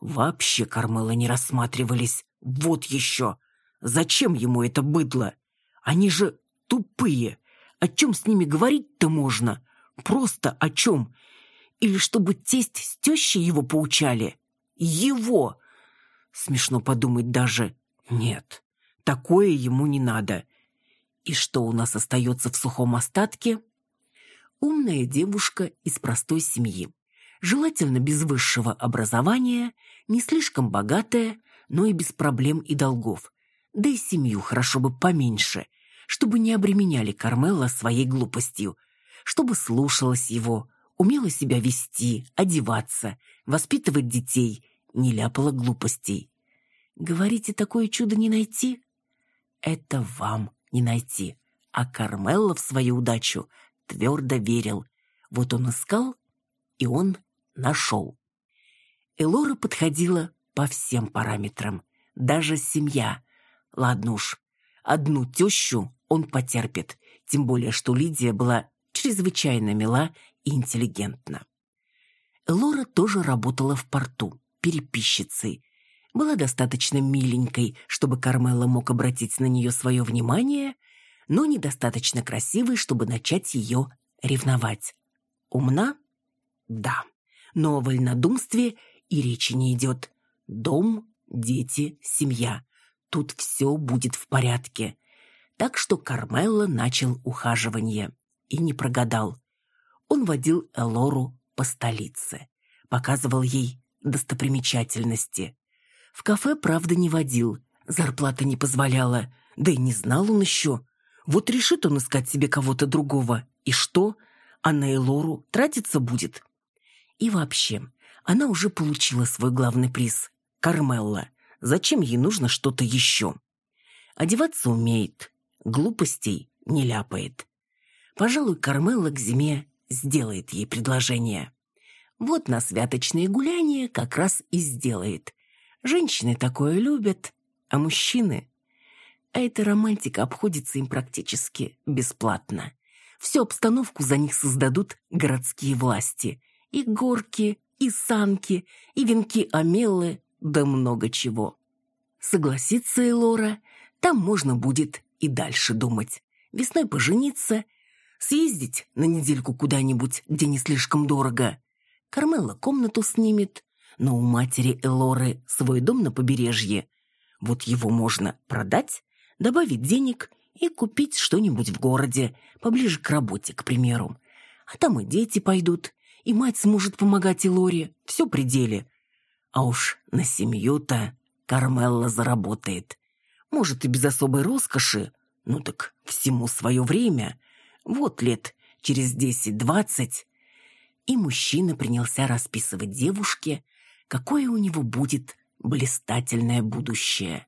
Вообще кормыла не рассматривались. Вот еще. Зачем ему это быдло? Они же тупые. О чем с ними говорить-то можно? Просто о чем? Или чтобы тесть с тещей его поучали? Его! Смешно подумать даже. Нет, такое ему не надо. И что у нас остается в сухом остатке? Умная девушка из простой семьи. Желательно без высшего образования, не слишком богатая, но и без проблем и долгов. Да и семью хорошо бы поменьше, чтобы не обременяли Кармелла своей глупостью, чтобы слушалась его, умела себя вести, одеваться, воспитывать детей не ляпала глупостей. Говорите, такое чудо не найти? Это вам не найти. А Кармелло в свою удачу твердо верил. Вот он искал, и он нашел. Элора подходила по всем параметрам. Даже семья. Ладно уж, одну тещу он потерпит, тем более, что Лидия была чрезвычайно мила и интеллигентна. Элора тоже работала в порту переписчицей. Была достаточно миленькой, чтобы Кармела мог обратить на нее свое внимание, но недостаточно красивой, чтобы начать ее ревновать. Умна? Да, но о вольнодумстве и речи не идет. Дом, дети, семья. Тут все будет в порядке. Так что Кармелло начал ухаживание. И не прогадал. Он водил Элору по столице. Показывал ей достопримечательности. В кафе, правда, не водил. Зарплата не позволяла. Да и не знал он еще. Вот решит он искать себе кого-то другого. И что? А на Элору тратиться будет. И вообще, она уже получила свой главный приз – Кармелла. Зачем ей нужно что-то еще? Одеваться умеет, глупостей не ляпает. Пожалуй, Кармелла к зиме сделает ей предложение. Вот на святочные гуляния как раз и сделает. Женщины такое любят, а мужчины... А эта романтика обходится им практически бесплатно. Всю обстановку за них создадут городские власти. И горки, и санки, и венки Амеллы, да много чего. Согласится Элора, там можно будет и дальше думать. Весной пожениться, съездить на недельку куда-нибудь, где не слишком дорого. Кармела комнату снимет, но у матери Элоры свой дом на побережье. Вот его можно продать, добавить денег и купить что-нибудь в городе, поближе к работе, к примеру. А там и дети пойдут, и мать сможет помогать Элоре, все при деле. А уж на семью-то Кармелла заработает. Может, и без особой роскоши, ну так всему свое время. Вот лет через десять-двадцать. И мужчина принялся расписывать девушке, какое у него будет блистательное будущее.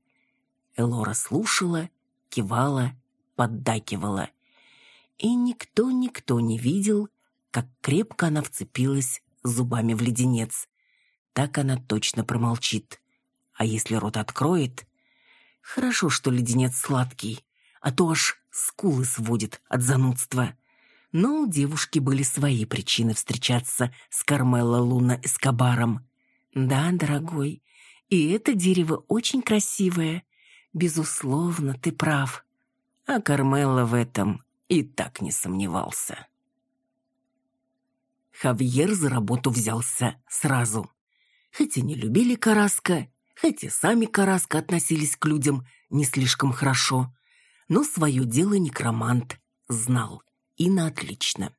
Элора слушала, кивала, поддакивала. И никто-никто не видел, как крепко она вцепилась зубами в леденец. Так она точно промолчит. А если рот откроет... Хорошо, что леденец сладкий, а то аж скулы сводит от занудства. Но у девушки были свои причины встречаться с Кармелло Луна Эскобаром. Да, дорогой, и это дерево очень красивое. Безусловно, ты прав. А Кармелло в этом и так не сомневался. Хавьер за работу взялся сразу. Хоть и не любили Караска, хоть и сами Караска относились к людям не слишком хорошо, но свое дело некромант знал и на отлично.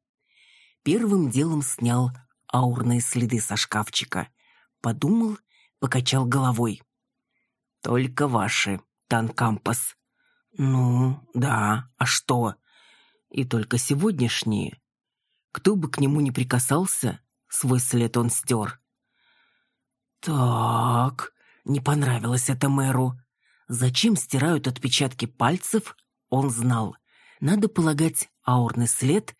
Первым делом снял аурные следы со шкафчика, подумал, покачал головой. «Только ваши, Танкампас». «Ну, да, а что?» «И только сегодняшние. Кто бы к нему ни прикасался, свой след он стер. Так, не понравилось это мэру. Зачем стирают отпечатки пальцев, он знал. Надо полагать, аурный след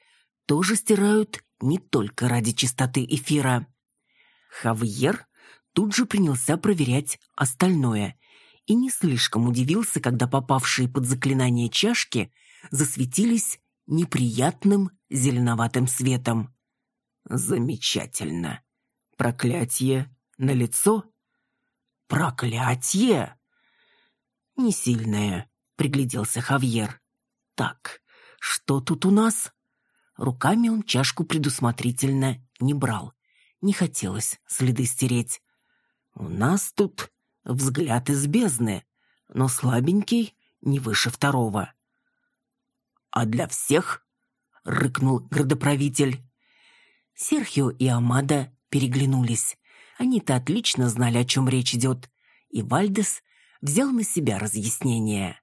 тоже стирают не только ради чистоты эфира. Хавьер тут же принялся проверять остальное и не слишком удивился, когда попавшие под заклинание чашки засветились неприятным зеленоватым светом. Замечательно. Проклятие на лицо? Проклятие? Не сильное, пригляделся Хавьер. Так, что тут у нас? Руками он чашку предусмотрительно не брал. Не хотелось следы стереть. У нас тут взгляд из бездны, но слабенький, не выше второго. А для всех — рыкнул градоправитель. Серхио и Амада переглянулись. Они-то отлично знали, о чем речь идет. И Вальдес взял на себя разъяснение.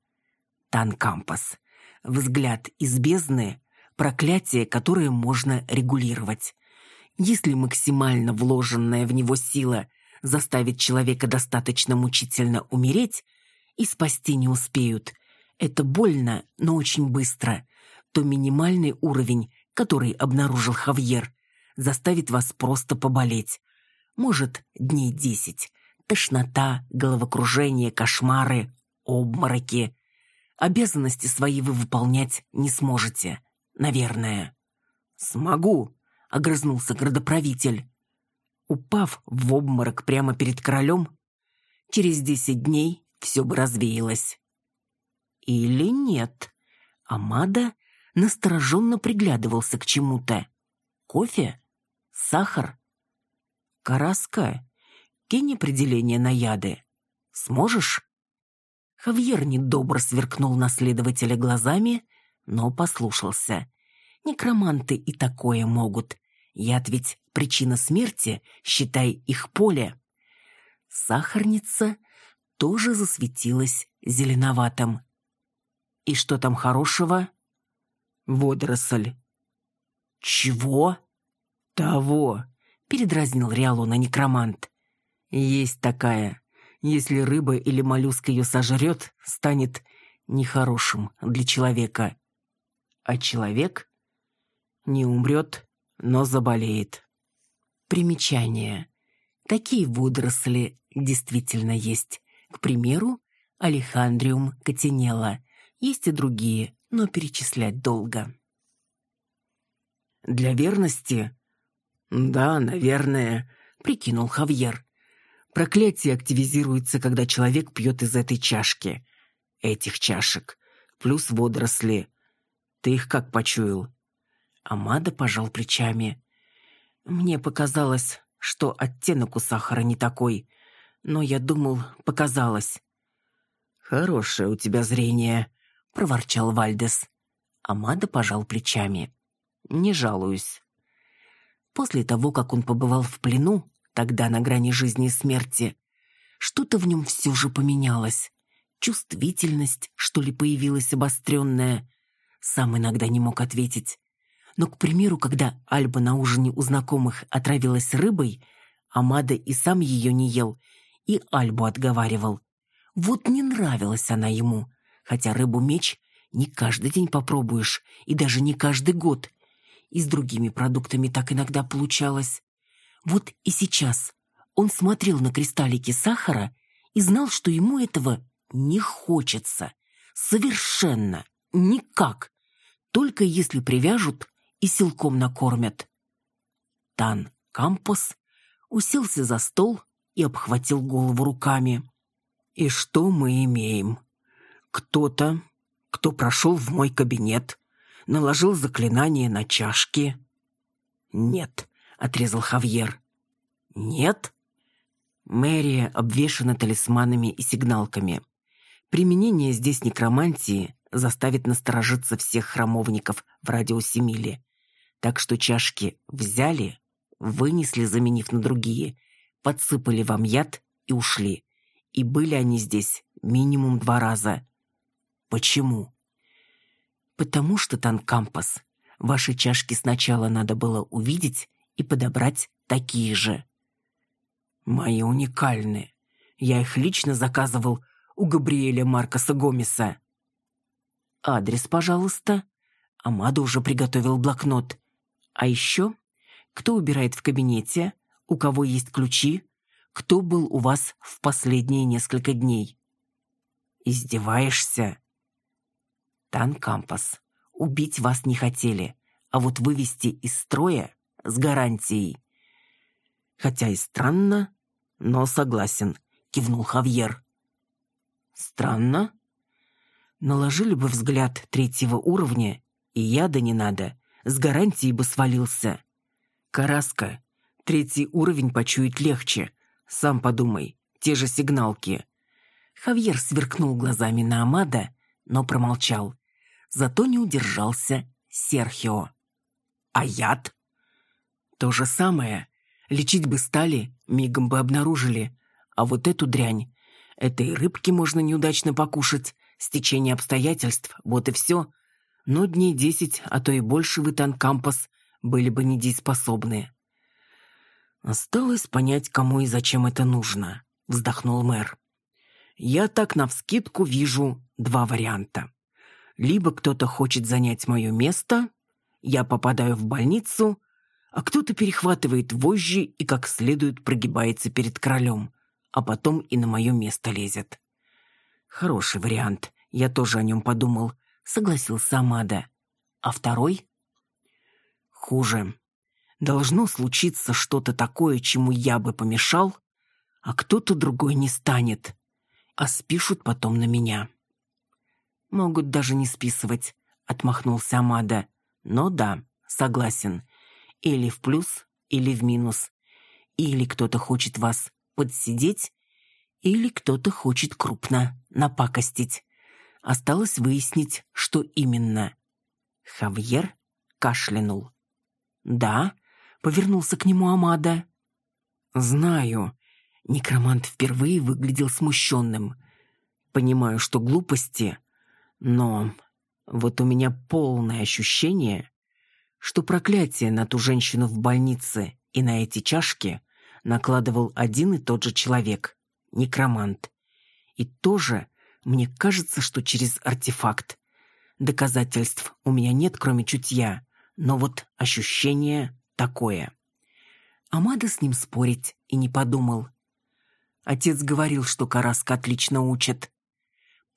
Танкампас. Взгляд из бездны — проклятие, которое можно регулировать. Если максимально вложенная в него сила заставит человека достаточно мучительно умереть, и спасти не успеют. Это больно, но очень быстро то минимальный уровень, который обнаружил Хавьер, заставит вас просто поболеть. Может, дней десять. Тошнота, головокружение, кошмары, обмороки. Обязанности свои вы выполнять не сможете. Наверное. «Смогу», — огрызнулся градоправитель. Упав в обморок прямо перед королем, через десять дней все бы развеялось. Или нет. Амада настороженно приглядывался к чему-то. Кофе? Сахар? Караска, кинь определение на яды. Сможешь? Хавьер недобро сверкнул на следователя глазами, но послушался. Некроманты и такое могут. Яд ведь причина смерти, считай их поле. Сахарница тоже засветилась зеленоватым. И что там хорошего? Водоросль. Чего? Того, передразнил Риалона некромант. Есть такая. Если рыба или моллюск ее сожрет, станет нехорошим для человека. А человек не умрет, но заболеет. Примечание. Такие водоросли действительно есть. К примеру, Алехандриум катинела. Есть и другие, но перечислять долго. «Для верности?» «Да, наверное», — прикинул Хавьер. «Проклятие активизируется, когда человек пьет из этой чашки. Этих чашек. Плюс водоросли. Ты их как почуял?» Амада пожал плечами. «Мне показалось, что оттенок у сахара не такой, но я думал, показалось». «Хорошее у тебя зрение», — проворчал Вальдес. Амада пожал плечами. «Не жалуюсь». После того, как он побывал в плену, тогда на грани жизни и смерти, что-то в нем все же поменялось. Чувствительность, что ли, появилась обостренная. Сам иногда не мог ответить. Но, к примеру, когда Альба на ужине у знакомых отравилась рыбой, Амада и сам ее не ел, и Альбу отговаривал. Вот не нравилась она ему, хотя рыбу-меч не каждый день попробуешь, и даже не каждый год. И с другими продуктами так иногда получалось. Вот и сейчас он смотрел на кристаллики сахара и знал, что ему этого не хочется. Совершенно. Никак. Только если привяжут и силком накормят. Тан Кампус уселся за стол и обхватил голову руками. «И что мы имеем? Кто-то, кто прошел в мой кабинет, наложил заклинание на чашки». «Нет», — отрезал Хавьер. «Нет?» Мэрия обвешана талисманами и сигналками. Применение здесь некромантии заставит насторожиться всех храмовников в радиусе мили. Так что чашки взяли, вынесли, заменив на другие, подсыпали вам яд и ушли. И были они здесь минимум два раза. Почему? Потому что, Танкампас, ваши чашки сначала надо было увидеть и подобрать такие же. Мои уникальные. Я их лично заказывал у Габриэля Маркоса Гомеса. Адрес, пожалуйста. Амада уже приготовил блокнот. А еще, кто убирает в кабинете, у кого есть ключи, кто был у вас в последние несколько дней. Издеваешься? Тан Кампас, убить вас не хотели, а вот вывести из строя с гарантией. Хотя и странно, но согласен, кивнул Хавьер. Странно? Наложили бы взгляд третьего уровня, и яда не надо, с гарантией бы свалился. Караска, третий уровень почуять легче. Сам подумай, те же сигналки. Хавьер сверкнул глазами на Амада, но промолчал. Зато не удержался Серхио. А яд? То же самое. Лечить бы стали, мигом бы обнаружили. А вот эту дрянь, этой рыбки можно неудачно покушать, стечение обстоятельств, вот и все. Но дней десять, а то и больше вы Танкампас были бы недееспособны. Осталось понять, кому и зачем это нужно, вздохнул мэр. Я так навскидку вижу два варианта. Либо кто-то хочет занять мое место, я попадаю в больницу, а кто-то перехватывает вожжи и как следует прогибается перед королем, а потом и на мое место лезет. Хороший вариант, я тоже о нем подумал, согласился Амада. А второй? Хуже. Должно случиться что-то такое, чему я бы помешал, а кто-то другой не станет, а спишут потом на меня. Могут даже не списывать, отмахнулся Амада. Но да, согласен. Или в плюс, или в минус. Или кто-то хочет вас подсидеть, или кто-то хочет крупно напакостить. Осталось выяснить, что именно. Хавьер кашлянул. «Да», — повернулся к нему Амада. «Знаю». Некромант впервые выглядел смущенным. «Понимаю, что глупости, но вот у меня полное ощущение, что проклятие на ту женщину в больнице и на эти чашки накладывал один и тот же человек — некромант. И тоже мне кажется, что через артефакт. Доказательств у меня нет, кроме чутья, но вот ощущение такое. Амада с ним спорить и не подумал. Отец говорил, что Караска отлично учит.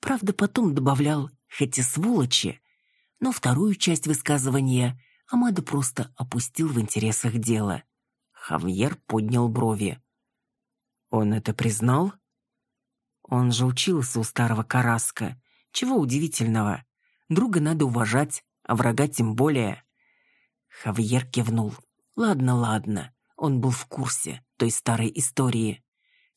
Правда, потом добавлял хоть и сволочи, но вторую часть высказывания Амада просто опустил в интересах дела. Хавьер поднял брови. Он это признал? Он же учился у старого Караска. Чего удивительного? Друга надо уважать, а врага тем более. Хавьер кивнул. Ладно, ладно. Он был в курсе той старой истории.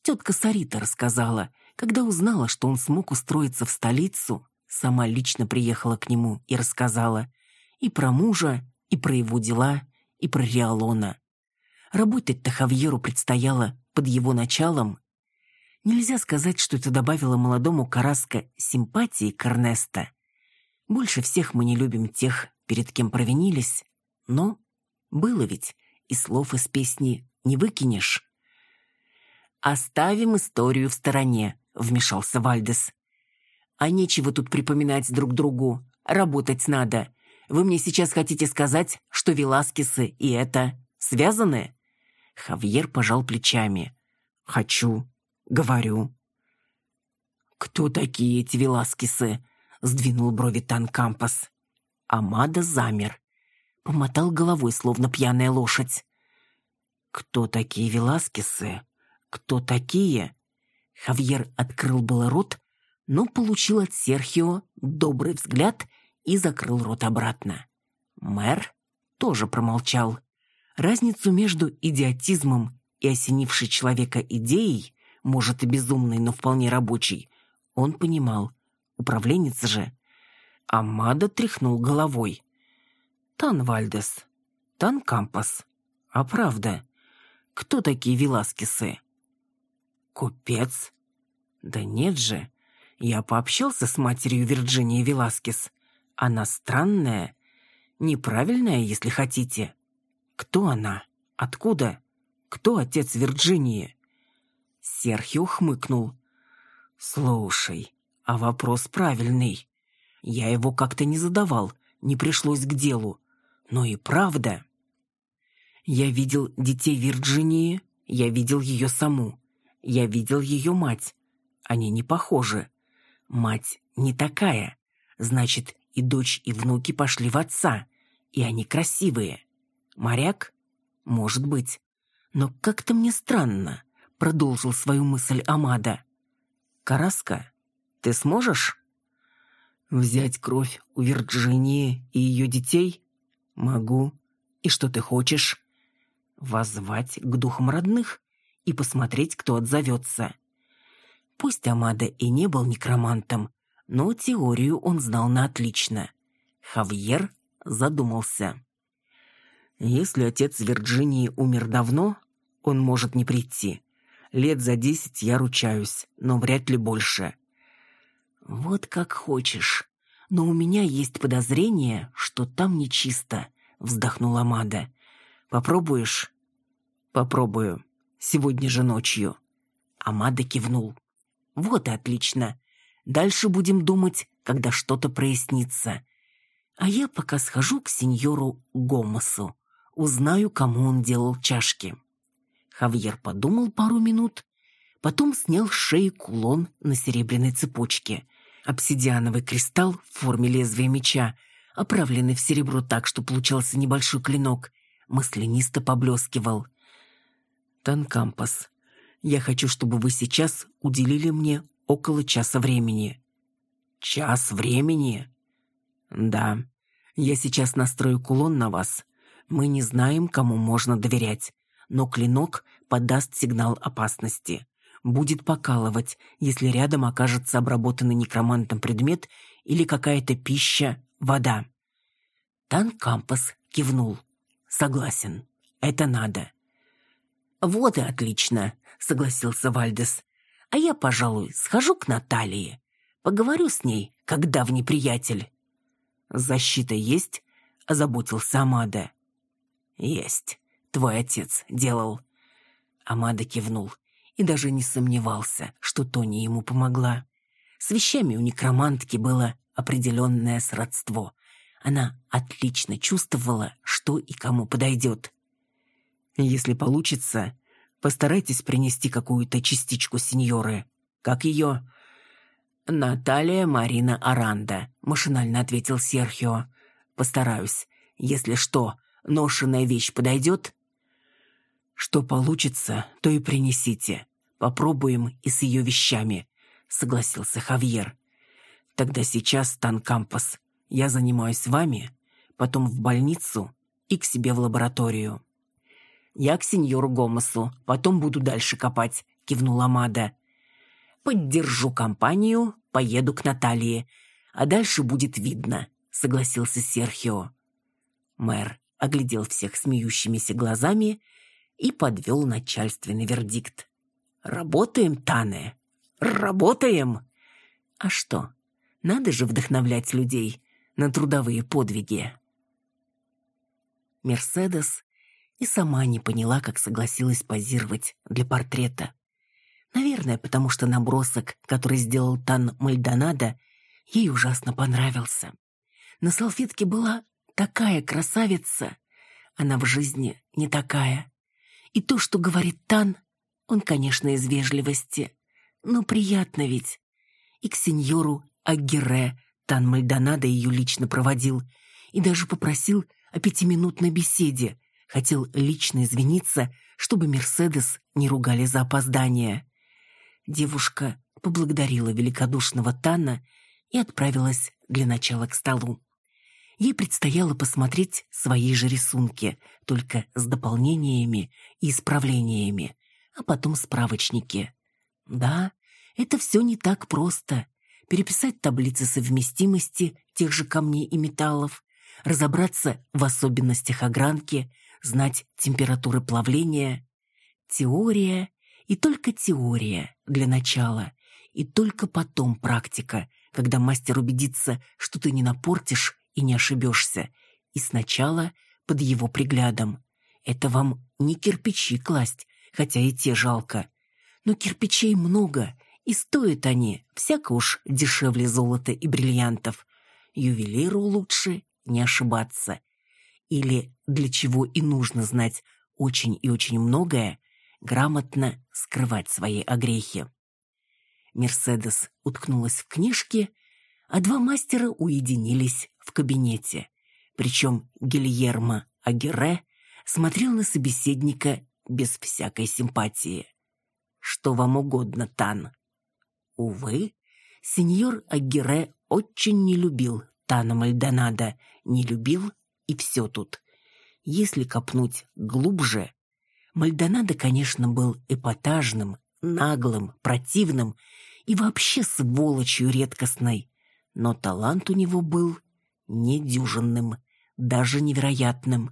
Тетка Сарита рассказала, когда узнала, что он смог устроиться в столицу, Сама лично приехала к нему и рассказала и про мужа, и про его дела, и про Риалона. Работать-то Хавьеру предстояло под его началом. Нельзя сказать, что это добавило молодому Караско симпатии к Эрнеста. Больше всех мы не любим тех, перед кем провинились. Но было ведь, и слов из песни не выкинешь. «Оставим историю в стороне», — вмешался Вальдес. А нечего тут припоминать друг другу. Работать надо. Вы мне сейчас хотите сказать, что Веласкесы и это связаны?» Хавьер пожал плечами. «Хочу. Говорю». «Кто такие эти Веласкесы?» — сдвинул брови Танкампас. Амада замер. Помотал головой, словно пьяная лошадь. «Кто такие Веласкесы? Кто такие?» Хавьер открыл было рот, но получил от Серхио добрый взгляд и закрыл рот обратно. Мэр тоже промолчал. Разницу между идиотизмом и осенившей человека идеей, может и безумной, но вполне рабочей, он понимал. Управленница же. Амада тряхнул головой. «Тан Вальдес, Тан Кампас. А правда, кто такие Веласкесы?» «Купец? Да нет же, я пообщался с матерью Вирджинии Веласкес. Она странная, неправильная, если хотите. Кто она? Откуда? Кто отец Вирджинии? Серхио хмыкнул. Слушай, а вопрос правильный. Я его как-то не задавал, не пришлось к делу. Но и правда. Я видел детей Вирджинии, я видел ее саму, я видел ее мать. Они не похожи. Мать не такая. Значит, и дочь, и внуки пошли в отца. И они красивые. Моряк? Может быть. Но как-то мне странно, продолжил свою мысль Амада. Караска, ты сможешь? Взять кровь у Вирджинии и ее детей? Могу. И что ты хочешь? Воззвать к духам родных и посмотреть, кто отзовется. Пусть Амада и не был некромантом, но теорию он знал на отлично. Хавьер задумался. Если отец Вирджинии умер давно, он может не прийти. Лет за десять я ручаюсь, но вряд ли больше. Вот как хочешь. Но у меня есть подозрение, что там нечисто, вздохнула Мада. Попробуешь? Попробую. Сегодня же ночью. Амада кивнул. Вот и отлично. Дальше будем думать, когда что-то прояснится. А я пока схожу к сеньору Гомосу. Узнаю, кому он делал чашки. Хавьер подумал пару минут, потом снял с шеи кулон на серебряной цепочке. Обсидиановый кристалл в форме лезвия меча, оправленный в серебро так, что получался небольшой клинок, маслянисто поблескивал. Танкампас, я хочу, чтобы вы сейчас уделили мне около часа времени». «Час времени?» «Да. Я сейчас настрою кулон на вас. Мы не знаем, кому можно доверять, но клинок подаст сигнал опасности. Будет покалывать, если рядом окажется обработанный некромантом предмет или какая-то пища, вода. Тан Кампас кивнул. Согласен, это надо. Вот и отлично, согласился Вальдес. А я, пожалуй, схожу к Наталье. Поговорю с ней, как давний приятель. Защита есть? озаботился Амада. Есть. Твой отец делал. Амада кивнул и даже не сомневался, что Тони ему помогла. С вещами у некромантки было определенное сродство. Она отлично чувствовала, что и кому подойдет. Если получится, постарайтесь принести какую-то частичку сеньоры. Как ее? Наталья Марина Аранда, машинально ответил Серхио. Постараюсь. Если что, ношенная вещь подойдет? Что получится, то и принесите. Попробуем и с ее вещами, согласился Хавьер. Тогда сейчас, Танкампас, я занимаюсь вами, потом в больницу и к себе в лабораторию. «Я к сеньору Гомосу, потом буду дальше копать», — кивнула Мада. «Поддержу компанию, поеду к Наталье, а дальше будет видно», — согласился Серхио. Мэр оглядел всех смеющимися глазами и подвел начальственный вердикт. «Работаем, Тане, работаем!» «А что, надо же вдохновлять людей на трудовые подвиги!» Мерседес и сама не поняла, как согласилась позировать для портрета. Наверное, потому что набросок, который сделал Тан Мальдонадо, ей ужасно понравился. На салфетке была такая красавица, она в жизни не такая. И то, что говорит Тан, он, конечно, из вежливости, но приятно ведь. И к сеньору Агире Тан Мальдонадо ее лично проводил и даже попросил о пятиминутной беседе, Хотел лично извиниться, чтобы Мерседес не ругали за опоздание. Девушка поблагодарила великодушного Тана и отправилась для начала к столу. Ей предстояло посмотреть свои же рисунки, только с дополнениями и исправлениями, а потом справочники. Да, это все не так просто. Переписать таблицы совместимости тех же камней и металлов, разобраться в особенностях огранки, знать температуры плавления. Теория и только теория для начала, и только потом практика, когда мастер убедится, что ты не напортишь и не ошибешься, и сначала под его приглядом. Это вам не кирпичи класть, хотя и те жалко. Но кирпичей много, и стоят они всяко уж дешевле золота и бриллиантов. Ювелиру лучше не ошибаться или для чего и нужно знать очень и очень многое, грамотно скрывать свои огрехи. Мерседес уткнулась в книжки, а два мастера уединились в кабинете. Причем Гильермо Агере смотрел на собеседника без всякой симпатии. «Что вам угодно, Тан?» Увы, сеньор Агере очень не любил Тана Мальдонада, не любил и все тут. Если копнуть глубже, Мальдонадо, конечно, был эпатажным, наглым, противным и вообще сволочью редкостной, но талант у него был недюжинным, даже невероятным.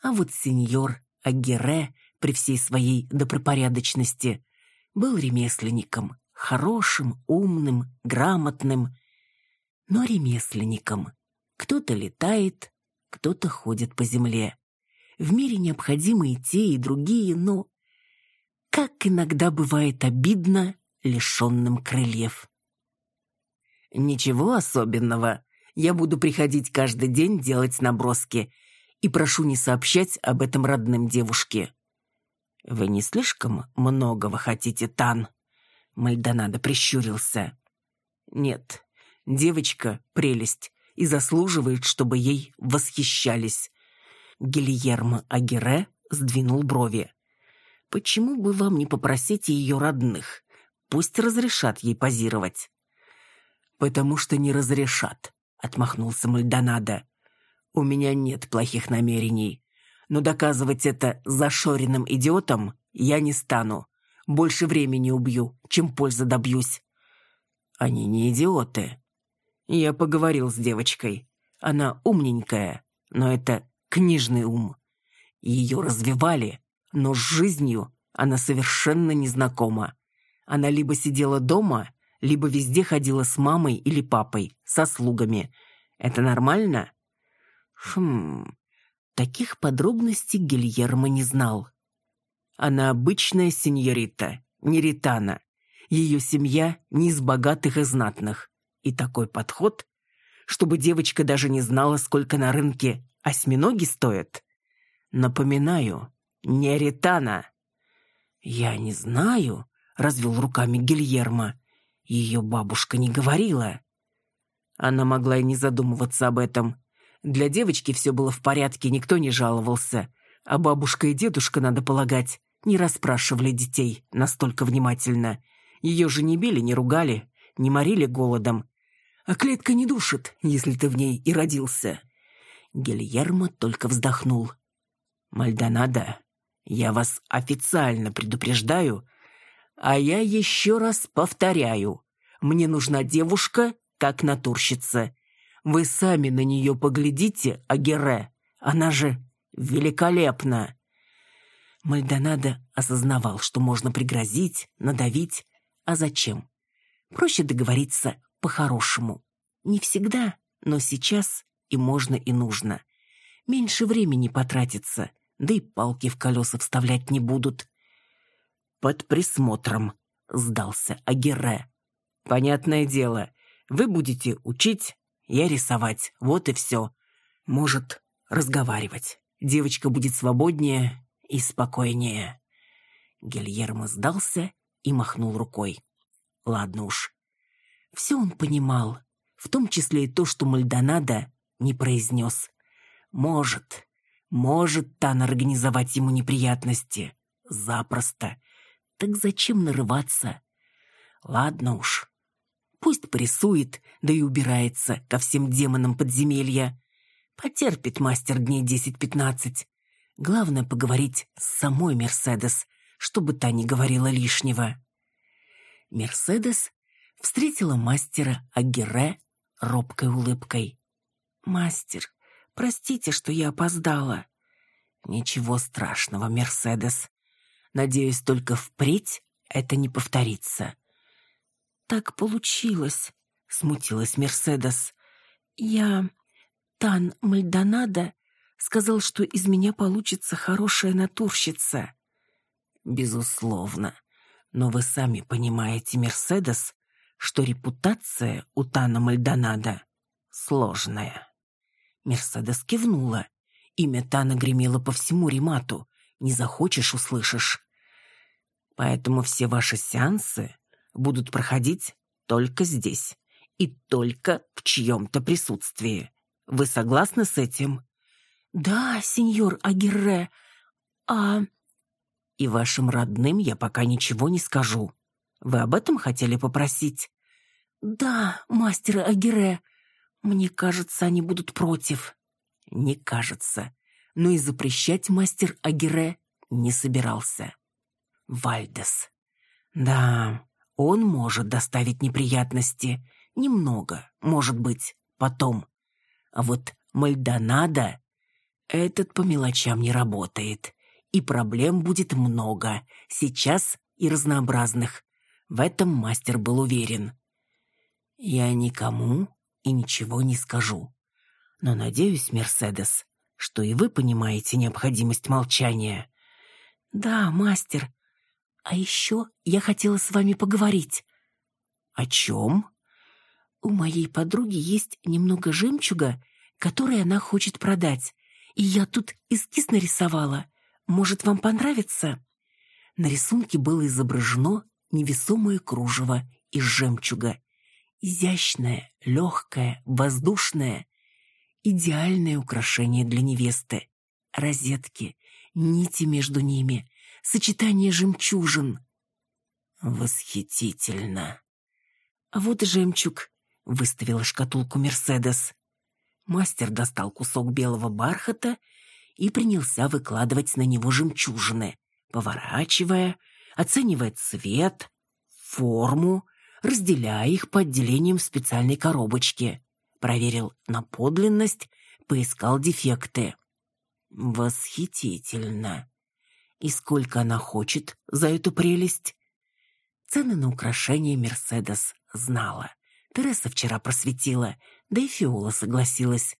А вот сеньор Агере при всей своей добропорядочности был ремесленником, хорошим, умным, грамотным, но ремесленником. Кто-то летает, кто-то ходит по земле. В мире необходимы и те, и другие, но... Как иногда бывает обидно лишенным крыльев. «Ничего особенного. Я буду приходить каждый день делать наброски и прошу не сообщать об этом родным девушке». «Вы не слишком многого хотите, Тан?» Мальдонадо прищурился. «Нет, девочка — прелесть и заслуживает, чтобы ей восхищались. Гильермо Агере сдвинул брови. Почему бы вам не попросить ее родных? Пусть разрешат ей позировать. Потому что не разрешат, отмахнулся Мальдонадо. У меня нет плохих намерений. Но доказывать это зашоренным идиотом я не стану. Больше времени убью, чем пользы добьюсь. Они не идиоты. Я поговорил с девочкой. Она умненькая, но это книжный ум. Ее развивали, но с жизнью она совершенно не знакома. Она либо сидела дома, либо везде ходила с мамой или папой, со слугами. Это нормально? Хм, таких подробностей Гильермо не знал. Она обычная сеньорита, не ритана. Ее семья не из богатых и знатных. И такой подход, чтобы девочка даже не знала, сколько на рынке осьминоги стоят. Напоминаю, не ритана. Я не знаю, развел руками Гильермо. Ее бабушка не говорила. Она могла и не задумываться об этом. Для девочки все было в порядке, никто не жаловался. А бабушка и дедушка, надо полагать, не расспрашивали детей настолько внимательно. Ее же не били, не ругали, не морили голодом. А клетка не душит, если ты в ней и родился. Гильермо только вздохнул. «Мальдонадо, я вас официально предупреждаю, а я еще раз повторяю. Мне нужна девушка, как натурщица. Вы сами на нее поглядите, Агере. Она же великолепна. Мальдонадо осознавал, что можно пригрозить, надавить. А зачем? Проще договориться по-хорошему. Не всегда, но сейчас и можно, и нужно. Меньше времени потратится, да и палки в колеса вставлять не будут под присмотром», — сдался Агире. «Понятное дело, вы будете учить, я рисовать, вот и все. Может, разговаривать. Девочка будет свободнее и спокойнее». Гильермо сдался и махнул рукой. «Ладно уж». Все он понимал, в том числе и то, что Мальдонадо не произнес. «Может, может Тан организовать ему неприятности. Запросто. Так зачем нарываться? Ладно уж. Пусть прессует, да и убирается ко всем демонам подземелья. Потерпит мастер дней десять-пятнадцать. Главное поговорить с самой Мерседес, чтобы та не говорила лишнего. Мерседес встретила мастера Агире робкой улыбкой. «Мастер, простите, что я опоздала». «Ничего страшного, Мерседес. Надеюсь, только впредь это не повторится. Так получилось, смутилась Мерседес. Я Тан Мальдонадо сказал, что из меня получится хорошая натурщица. Безусловно. Но вы сами понимаете, Мерседес, что репутация у Тана Мальдонадо сложная. Мерседес кивнула. Имя Тана гремело по всему Римату. Не захочешь — услышишь. Поэтому все ваши сеансы будут проходить только здесь и только в чьем-то присутствии. Вы согласны с этим? Да, сеньор Агирре. А... И вашим родным я пока ничего не скажу. Вы об этом хотели попросить? Да, мастер Агире. Мне кажется, они будут против. Не кажется. Но и запрещать мастер Агире не собирался. Вальдес. Да, он может доставить неприятности. Немного, может быть, потом. А вот Мальдонадо... Этот по мелочам не работает. И проблем будет много. Сейчас и разнообразных. В этом мастер был уверен. Я никому и ничего не скажу. Но надеюсь, Мерседес, что и вы понимаете необходимость молчания. Да, мастер, а еще я хотела с вами поговорить. О чем? У моей подруги есть немного жемчуга, который она хочет продать. И я тут эскиз нарисовала. Может, вам понравится? На рисунке было изображено невесомое кружево из жемчуга. Изящное, легкое, воздушное. Идеальное украшение для невесты. Розетки, нити между ними, сочетание жемчужин. Восхитительно. А вот жемчуг, выставила шкатулку Мерседес. Мастер достал кусок белого бархата и принялся выкладывать на него жемчужины, поворачивая, оценивая цвет, форму, разделяя их по отделениям в специальной коробочке. Проверил на подлинность, поискал дефекты. Восхитительно. И сколько она хочет за эту прелесть? Цены на украшения Мерседес знала. Тереса вчера просветила, да и Фиола согласилась.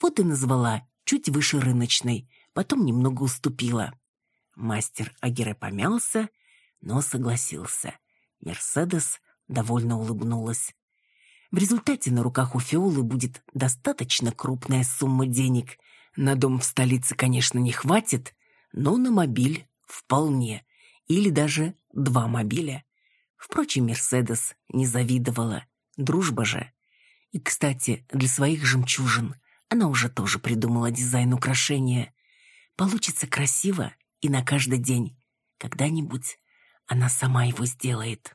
Вот и назвала чуть выше рыночной, потом немного уступила. Мастер Агире помялся, но согласился. Мерседес довольно улыбнулась. В результате на руках у Фиолы будет достаточно крупная сумма денег. На дом в столице, конечно, не хватит, но на мобиль вполне. Или даже два мобиля. Впрочем, Мерседес не завидовала. Дружба же. И, кстати, для своих жемчужин она уже тоже придумала дизайн украшения. Получится красиво и на каждый день. Когда-нибудь она сама его сделает.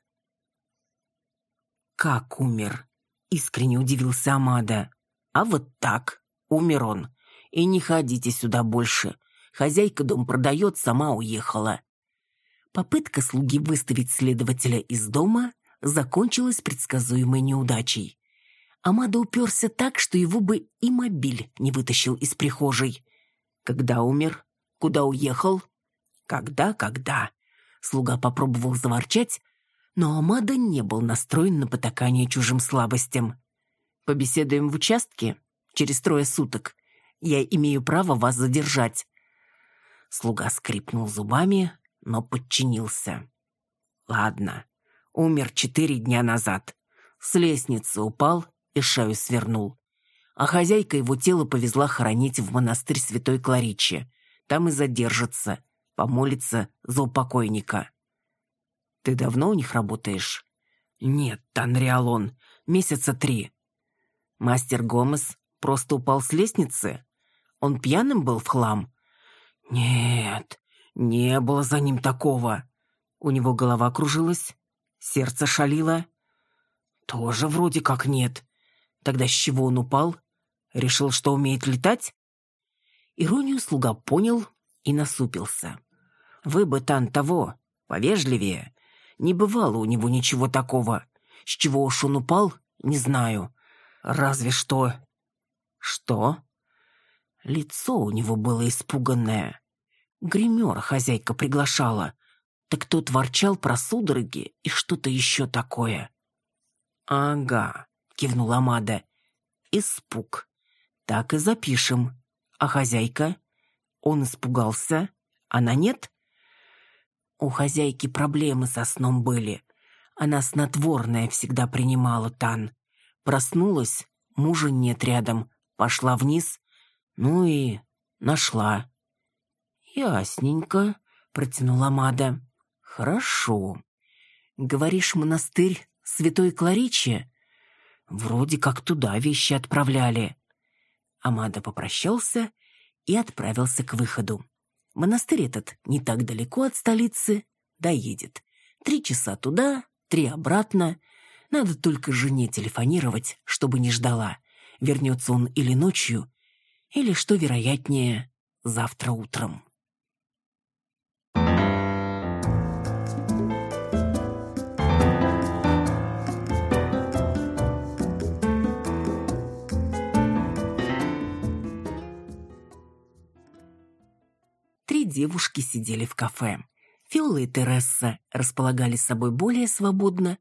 «Как умер?» — искренне удивился Амада. «А вот так. Умер он. И не ходите сюда больше. Хозяйка дом продает, сама уехала». Попытка слуги выставить следователя из дома закончилась предсказуемой неудачей. Амада уперся так, что его бы и мобиль не вытащил из прихожей. Когда умер? Куда уехал? Когда, когда? Слуга попробовал заворчать, но Амада не был настроен на потакание чужим слабостям. «Побеседуем в участке? Через трое суток. Я имею право вас задержать». Слуга скрипнул зубами, но подчинился. «Ладно, умер четыре дня назад. С лестницы упал и шею свернул. А хозяйка его тело повезла хоронить в монастырь Святой Кларичи. Там и задержится, помолится за упокойника. Ты давно у них работаешь? Нет, Танриалон, месяца три. Мастер Гомес просто упал с лестницы? Он пьяным был в хлам? Нет, не было за ним такого. У него голова кружилась, сердце шалило. Тоже вроде как нет. Тогда с чего он упал? Решил, что умеет летать? Иронию слуга понял и насупился. Вы бы, Тан, того, повежливее. Не бывало у него ничего такого. С чего уж он упал, не знаю. Разве что... Что? Лицо у него было испуганное. Гримера хозяйка приглашала. Так тот ворчал про судороги и что-то еще такое. «Ага», — кивнула Мада. «Испуг. Так и запишем. А хозяйка? Он испугался? Она нет?» У хозяйки проблемы со сном были. Она снотворное всегда принимала, Тан. Проснулась, мужа нет рядом. Пошла вниз, ну и нашла. «Ясненько», — протянула Мада. «Хорошо. Говоришь, монастырь Святой Кларичи?» «Вроде как туда вещи отправляли». Амада попрощался и отправился к выходу. Монастырь этот не так далеко от столицы, доедет. Три часа туда, три обратно. Надо только жене телефонировать, чтобы не ждала. Вернется он или ночью, или, что вероятнее, завтра утром. Девушки сидели в кафе. Фиола и Тересса располагали собой более свободно,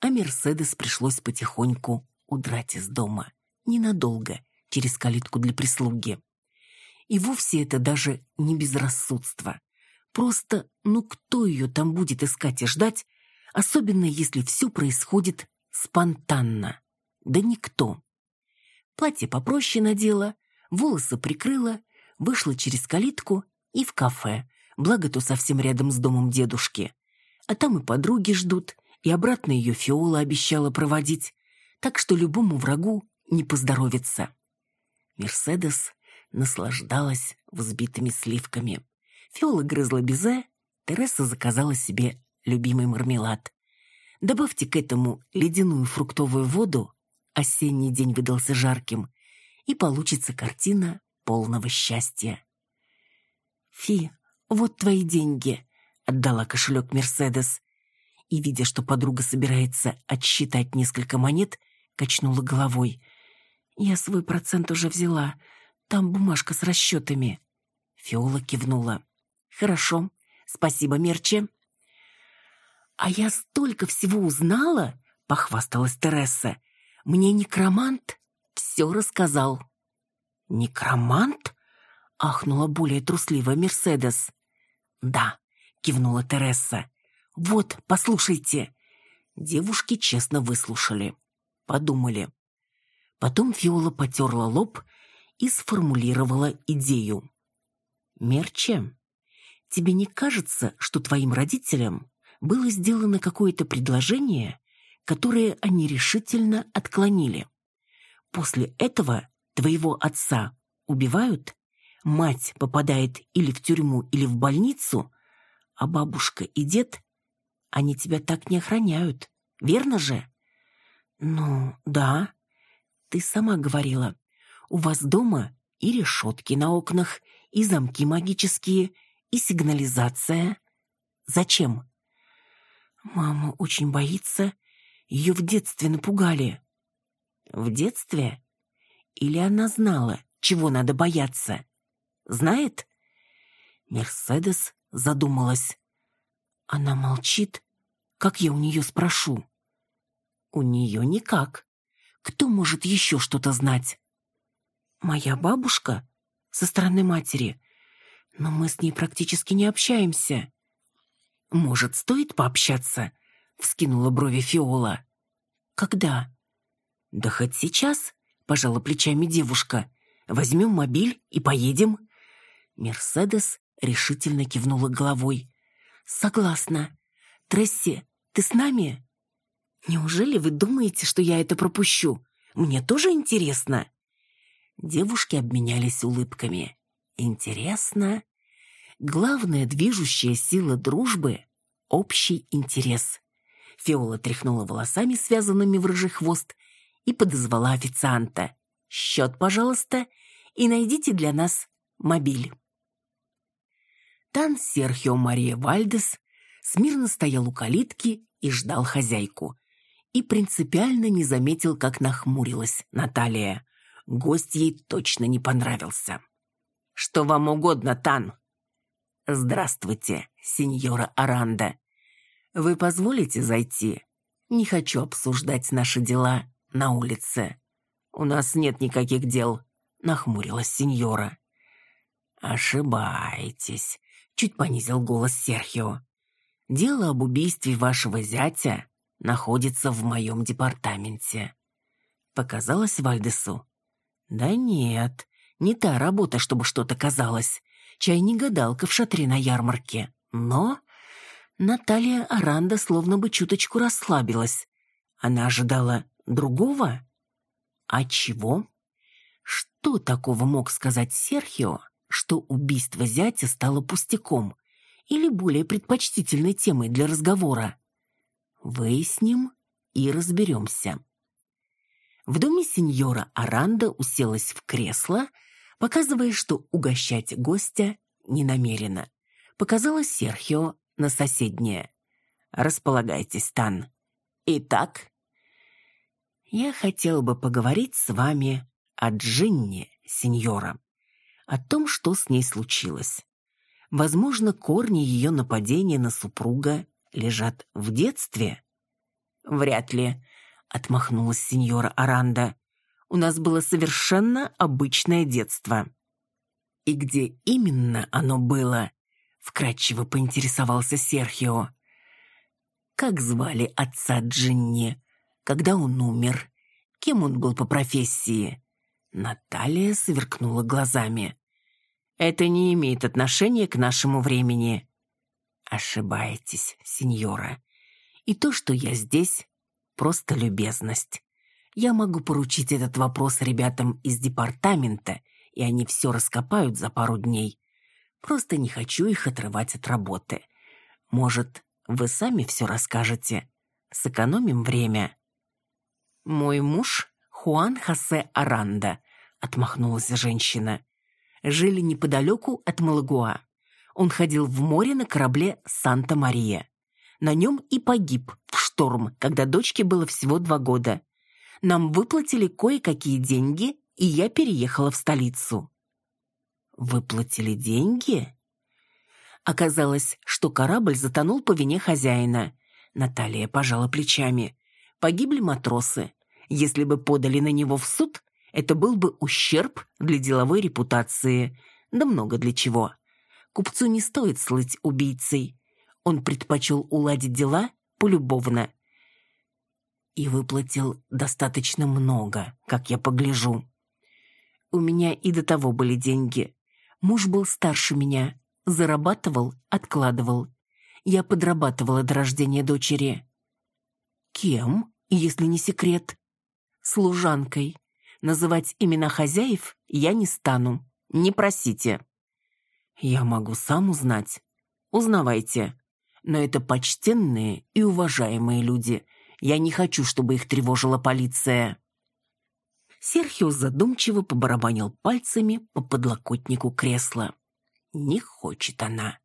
а Мерседес пришлось потихоньку удрать из дома. Ненадолго, через калитку для прислуги. И вовсе это даже не безрассудство. Просто, ну кто ее там будет искать и ждать, особенно если все происходит спонтанно? Да никто. Платье попроще надела, волосы прикрыла, вышла через калитку и в кафе, благо то совсем рядом с домом дедушки. А там и подруги ждут, и обратно ее Фиола обещала проводить, так что любому врагу не поздоровится. Мерседес наслаждалась взбитыми сливками. Фиола грызла безе, Тереса заказала себе любимый мармелад. Добавьте к этому ледяную фруктовую воду, осенний день выдался жарким, и получится картина полного счастья. «Фи, вот твои деньги», — отдала кошелек Мерседес. И, видя, что подруга собирается отсчитать несколько монет, качнула головой. «Я свой процент уже взяла. Там бумажка с расчетами». Фиола кивнула. «Хорошо. Спасибо, Мерче». «А я столько всего узнала!» — похвасталась Тереса. «Мне некромант все рассказал». «Некромант?» — ахнула более трусливая Мерседес. «Да», — кивнула Тереса. «Вот, послушайте». Девушки честно выслушали. Подумали. Потом Фиола потерла лоб и сформулировала идею. «Мерче, тебе не кажется, что твоим родителям было сделано какое-то предложение, которое они решительно отклонили? После этого твоего отца убивают, мать попадает или в тюрьму, или в больницу, а бабушка и дед, они тебя так не охраняют, верно же? Ну, да. Ты сама говорила, у вас дома и решетки на окнах, и замки магические, и сигнализация. Зачем? Мама очень боится. Ее в детстве напугали. В детстве? Или она знала, чего надо бояться? Знает? Мерседес задумалась. Она молчит. Как я у нее спрошу? У нее никак. Кто может еще что-то знать? Моя бабушка? Со стороны матери. Но мы с ней практически не общаемся. Может, стоит пообщаться? Вскинула брови Фиола. Когда? Да хоть сейчас, пожала плечами девушка. Возьмем мобиль и поедем. Мерседес решительно кивнула головой. Согласна. Тресси, ты с нами? Неужели вы думаете, что я это пропущу? Мне тоже интересно. Девушки обменялись улыбками. Интересно. Главная движущая сила дружбы — общий интерес. Фиола тряхнула волосами, связанными в рыжий хвост, и подозвала официанта. «Счет, пожалуйста, и найдите для нас мобиль». Тан Серхио Мария Вальдес смирно стоял у калитки и ждал хозяйку. И принципиально не заметил, как нахмурилась Наталья. Гость ей точно не понравился. «Что вам угодно, Тан?» «Здравствуйте, сеньора Аранда. Вы позволите зайти? Не хочу обсуждать наши дела на улице. У нас нет никаких дел», — нахмурилась сеньора. «Ошибаетесь», — чуть понизил голос Серхио. «Дело об убийстве вашего зятя находится в моем департаменте». Показалось Вальдесу. «Да нет, не та работа, чтобы что-то казалось. Чай не гадалка в шатре на ярмарке. Но Наталья Аранда словно бы чуточку расслабилась. Она ожидала другого? А чего? Что такого мог сказать Серхио, что убийство зятя стало пустяком или более предпочтительной темой для разговора? Выясним и разберемся. В доме сеньора Аранда уселась в кресло, показывая, что угощать гостя не намерена. Показала Серхио на соседнее. «Располагайтесь, Тан. Итак, я хотел бы поговорить с вами о Джинне, сеньора, о том, что с ней случилось. Возможно, корни ее нападения на супруга лежат в детстве?» «Вряд ли», — отмахнулась сеньора Аранда. У нас было совершенно обычное детство. И где именно оно было? Вкратчиво поинтересовался Серхио. Как звали отца Джинни? Когда он умер? Кем он был по профессии? Наталья сверкнула глазами. Это не имеет отношения к нашему времени. Ошибаетесь, сеньора. И то, что я здесь, просто любезность. Я могу поручить этот вопрос ребятам из департамента, и они все раскопают за пару дней. Просто не хочу их отрывать от работы. Может, вы сами все расскажете? Сэкономим время. Мой муж Хуан Хосе Аранда, отмахнулась женщина. Жили неподалеку от Малагуа. Он ходил в море на корабле «Санта-Мария». На нем и погиб в шторм, когда дочке было всего два года. Нам выплатили кое-какие деньги, и я переехала в столицу. Выплатили деньги? Оказалось, что корабль затонул по вине хозяина. Наталья пожала плечами. Погибли матросы. Если бы подали на него в суд, это был бы ущерб для деловой репутации. Да много для чего. Купцу не стоит слыть убийцей. Он предпочел уладить дела полюбовно. И выплатил достаточно много, как я погляжу. У меня и до того были деньги. Муж был старше меня. Зарабатывал, откладывал. Я подрабатывала до рождения дочери. Кем, если не секрет? Служанкой. Называть имена хозяев я не стану. Не просите. Я могу сам узнать. Узнавайте. Но это почтенные и уважаемые люди. Я не хочу, чтобы их тревожила полиция. Серхио задумчиво побарабанил пальцами по подлокотнику кресла. Не хочет она.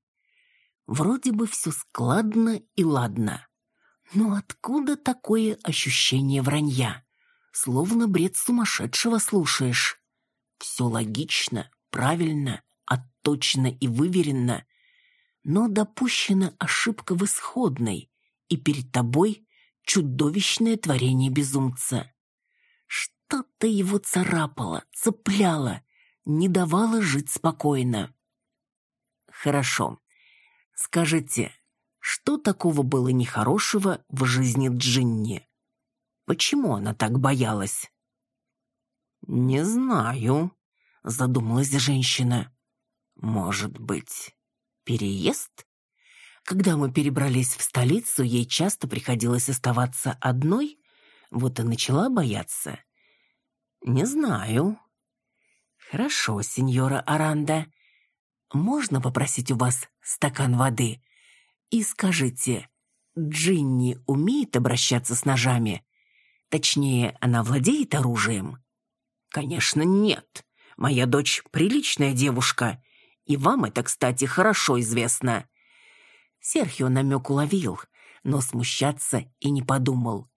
Вроде бы все складно и ладно. Но откуда такое ощущение вранья? Словно бред сумасшедшего слушаешь. Все логично, правильно, точно и выверенно, но допущена ошибка в исходной, и перед тобой чудовищное творение безумца. Что-то его царапало, цепляло, не давало жить спокойно. Хорошо. Скажите, что такого было нехорошего в жизни Джинни? Почему она так боялась? Не знаю, задумалась женщина. Может быть, переезд? Когда мы перебрались в столицу, ей часто приходилось оставаться одной, вот и начала бояться. Не знаю. Хорошо, сеньора Аранда. Можно попросить у вас стакан воды? И скажите, Джинни умеет обращаться с ножами? Точнее, она владеет оружием? Конечно, нет. Моя дочь приличная девушка и вам это, кстати, хорошо известно». Серхио намек уловил, но смущаться и не подумал.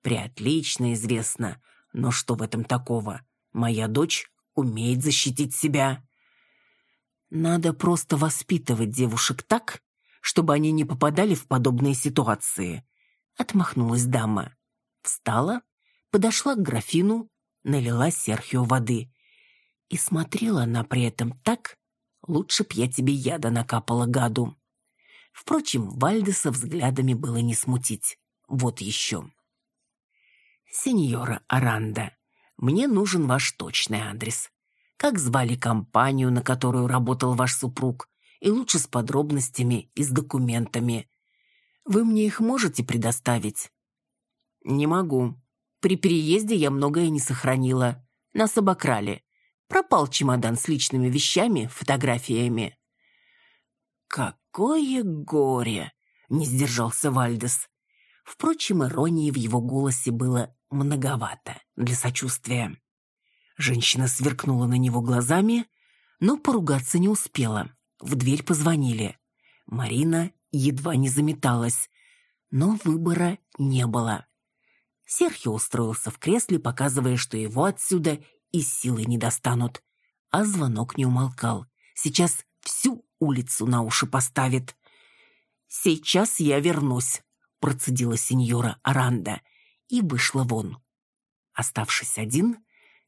«Приотлично известно, но что в этом такого? Моя дочь умеет защитить себя». «Надо просто воспитывать девушек так, чтобы они не попадали в подобные ситуации», — отмахнулась дама. Встала, подошла к графину, налила Серхио воды. И смотрела она при этом так, Лучше б я тебе яда накапала, гаду. Впрочем, Вальдеса взглядами было не смутить. Вот еще. «Сеньора Аранда, мне нужен ваш точный адрес. Как звали компанию, на которую работал ваш супруг, и лучше с подробностями и с документами. Вы мне их можете предоставить?» «Не могу. При переезде я многое не сохранила. Нас обокрали. Пропал чемодан с личными вещами, фотографиями. «Какое горе!» — не сдержался Вальдес. Впрочем, иронии в его голосе было многовато для сочувствия. Женщина сверкнула на него глазами, но поругаться не успела. В дверь позвонили. Марина едва не заметалась, но выбора не было. Серхио устроился в кресле, показывая, что его отсюда и силы не достанут. А звонок не умолкал. Сейчас всю улицу на уши поставит. «Сейчас я вернусь», — процедила сеньора Аранда и вышла вон. Оставшись один,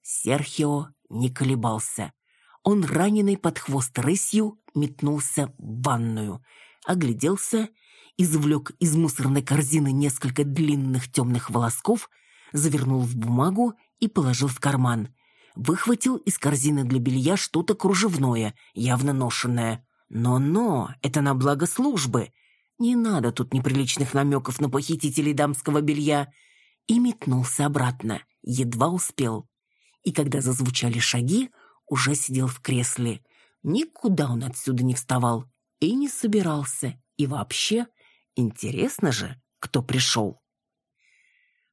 Серхио не колебался. Он, раненый под хвост рысью, метнулся в ванную, огляделся, извлек из мусорной корзины несколько длинных темных волосков, завернул в бумагу и положил в карман выхватил из корзины для белья что-то кружевное, явно ношенное. Но-но, это на благо службы. Не надо тут неприличных намеков на похитителей дамского белья. И метнулся обратно, едва успел. И когда зазвучали шаги, уже сидел в кресле. Никуда он отсюда не вставал и не собирался. И вообще, интересно же, кто пришел.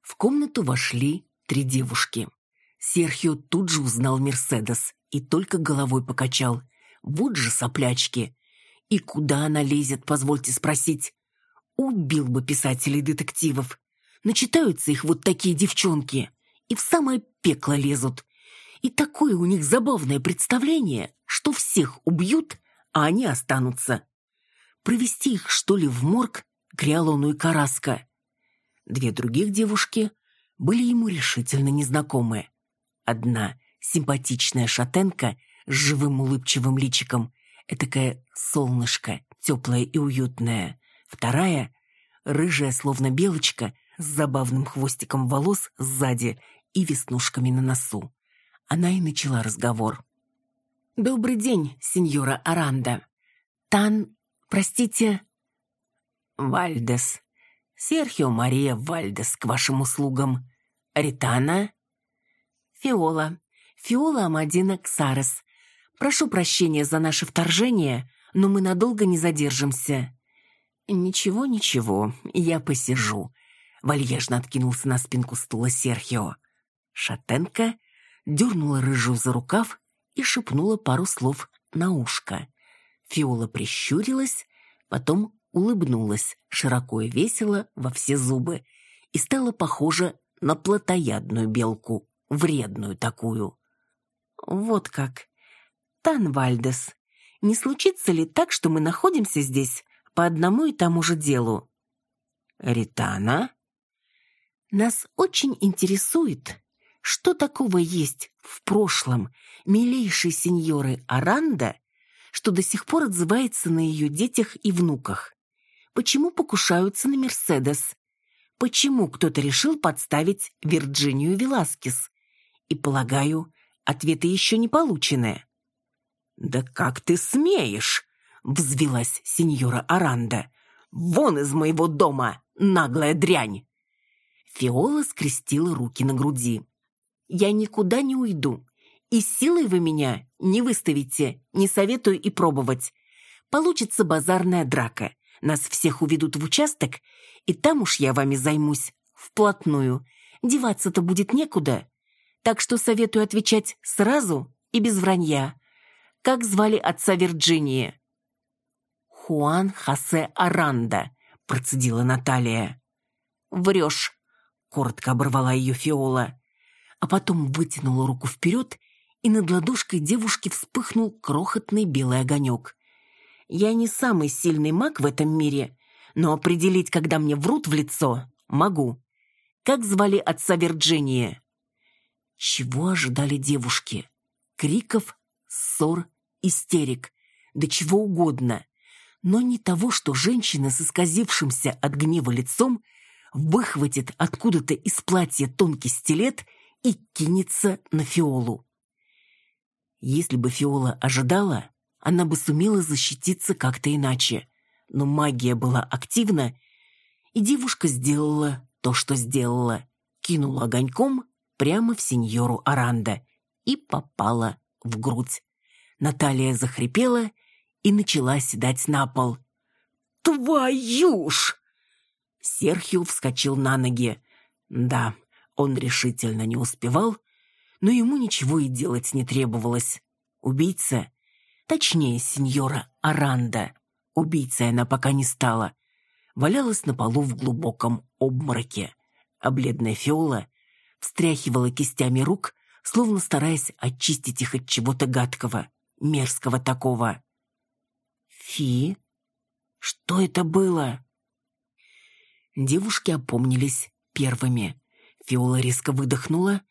В комнату вошли три девушки. Серхио тут же узнал Мерседес и только головой покачал. Вот же соплячки. И куда она лезет, позвольте спросить? Убил бы писателей детективов. Начитаются их вот такие девчонки и в самое пекло лезут. И такое у них забавное представление, что всех убьют, а они останутся. Провести их, что ли, в морг, Криалону и Караска. Две других девушки были ему решительно незнакомы. Одна — симпатичная шатенка с живым улыбчивым личиком, этакое солнышко, теплое и уютное. Вторая — рыжая, словно белочка, с забавным хвостиком волос сзади и веснушками на носу. Она и начала разговор. «Добрый день, сеньора Аранда. Тан, простите...» «Вальдес. Серхио Мария Вальдес к вашим услугам. Ритана?» «Фиола. Фиола Амадина Ксарес. Прошу прощения за наше вторжение, но мы надолго не задержимся». «Ничего, ничего, я посижу», — вальяжно откинулся на спинку стула Серхио. Шатенка дернула рыжую за рукав и шепнула пару слов на ушко. Фиола прищурилась, потом улыбнулась широко и весело во все зубы и стала похожа на плотоядную белку, вредную такую. Вот как. Танвальдес, не случится ли так, что мы находимся здесь по одному и тому же делу? Ритана? Нас очень интересует, что такого есть в прошлом милейшей сеньоры Аранда, что до сих пор отзывается на ее детях и внуках? Почему покушаются на Мерседес? Почему кто-то решил подставить Вирджинию Веласкес? И, полагаю, ответы еще не получены. «Да как ты смеешь?» — взвелась сеньора Аранда. «Вон из моего дома, наглая дрянь!» Фиола скрестила руки на груди. Я никуда не уйду. И силой вы меня не выставите, не советую и пробовать. Получится базарная драка. Нас всех уведут в участок, и там уж я вами займусь. Вплотную. Деваться-то будет некуда. Так что советую отвечать сразу и без вранья. Как звали отца Вирджинии? «Хуан Хосе Аранда», — процедила Наталья. «Врешь», — коротко оборвала ее Фиола а потом вытянула руку вперед, и над ладошкой девушки вспыхнул крохотный белый огонек. «Я не самый сильный маг в этом мире, но определить, когда мне врут в лицо, могу. Как звали отца Вирджинии?» Чего ожидали девушки? Криков, ссор, истерик, да чего угодно. Но не того, что женщина с исказившимся от гнева лицом выхватит откуда-то из платья тонкий стилет и кинется на Фиолу. Если бы Фиола ожидала, она бы сумела защититься как-то иначе. Но магия была активна, и девушка сделала то, что сделала. Кинула огоньком прямо в сеньору Аранда и попала в грудь. Наталья захрипела и начала седать на пол. «Твою ж!» Серхио вскочил на ноги. Да, он решительно не успевал, но ему ничего и делать не требовалось. Убийца, точнее, сеньора Аранда, убийцей она пока не стала, валялась на полу в глубоком обмороке, а бледная Фиола встряхивала кистями рук, словно стараясь очистить их от чего-то гадкого, мерзкого такого. «Фи? Что это было?» Девушки опомнились первыми. Фиола резко выдохнула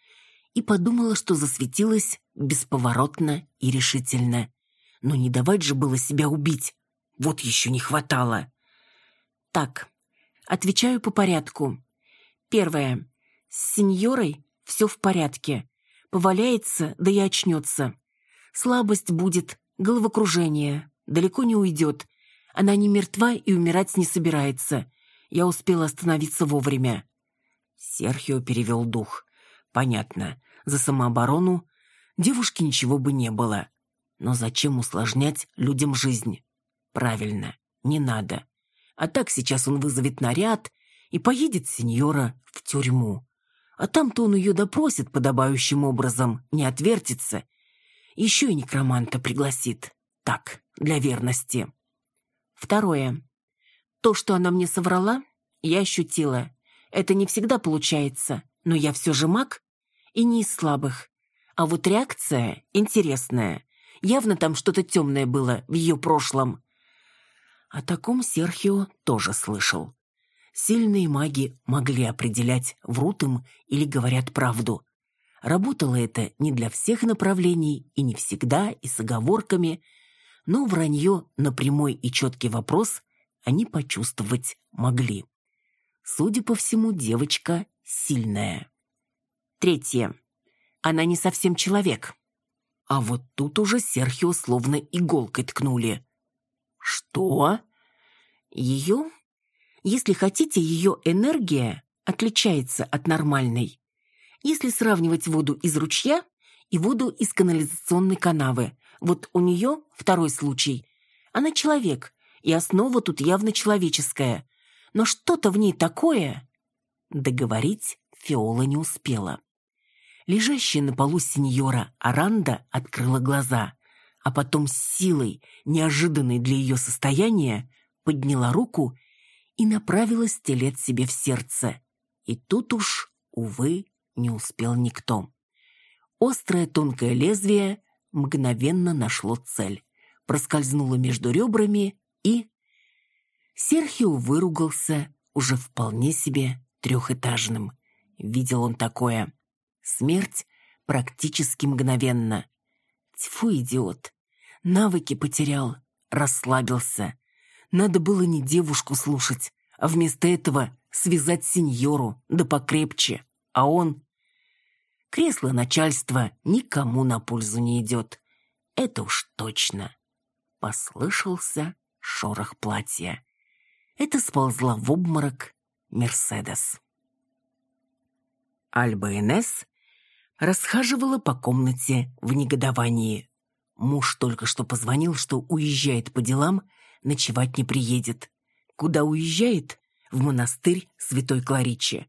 и подумала, что засветилась бесповоротно и решительно. Но не давать же было себя убить. Вот еще не хватало. Так, отвечаю по порядку. Первое. С сеньорой все в порядке. Поваляется, да и очнется. Слабость будет, головокружение. Далеко не уйдет. Она не мертва и умирать не собирается. Я успела остановиться вовремя. Серхио перевел дух. Понятно, за самооборону девушке ничего бы не было. Но зачем усложнять людям жизнь? Правильно, не надо. А так сейчас он вызовет наряд и поедет сеньора в тюрьму. А там-то он ее допросит подобающим образом, не отвертится. Еще и некроманта пригласит. Так, для верности. Второе. То, что она мне соврала, я ощутила. Это не всегда получается, но я все же маг и не из слабых. А вот реакция интересная. Явно там что-то темное было в ее прошлом. О таком Серхио тоже слышал. Сильные маги могли определять, врут им или говорят правду. Работало это не для всех направлений и не всегда, и с оговорками, но вранье на прямой и четкий вопрос они почувствовать могли. Судя по всему, девочка сильная. Третье. Она не совсем человек. А вот тут уже Серхио словно иголкой ткнули. Что? Ее? Если хотите, ее энергия отличается от нормальной. Если сравнивать воду из ручья и воду из канализационной канавы, вот у нее второй случай. Она человек, и основа тут явно человеческая. Но что-то в ней такое... Договорить Фиола не успела. Лежащая на полу сеньора Аранда открыла глаза, а потом с силой, неожиданной для ее состояния, подняла руку и направила стилет себе в сердце. И тут уж, увы, не успел никто. Острое тонкое лезвие мгновенно нашло цель, проскользнуло между ребрами и... Серхио выругался уже вполне себе трехэтажным. Видел он такое. Смерть практически мгновенно. Тьфу, идиот. Навыки потерял, расслабился. Надо было не девушку слушать, а вместо этого связать сеньору, да покрепче. А он... Кресло начальства никому на пользу не идет. Это уж точно. Послышался шорох платья. Это сползла в обморок Мерседес. Альба Энесс расхаживала по комнате в негодовании. Муж только что позвонил, что уезжает по делам, ночевать не приедет. Куда уезжает? В монастырь Святой Кларичи.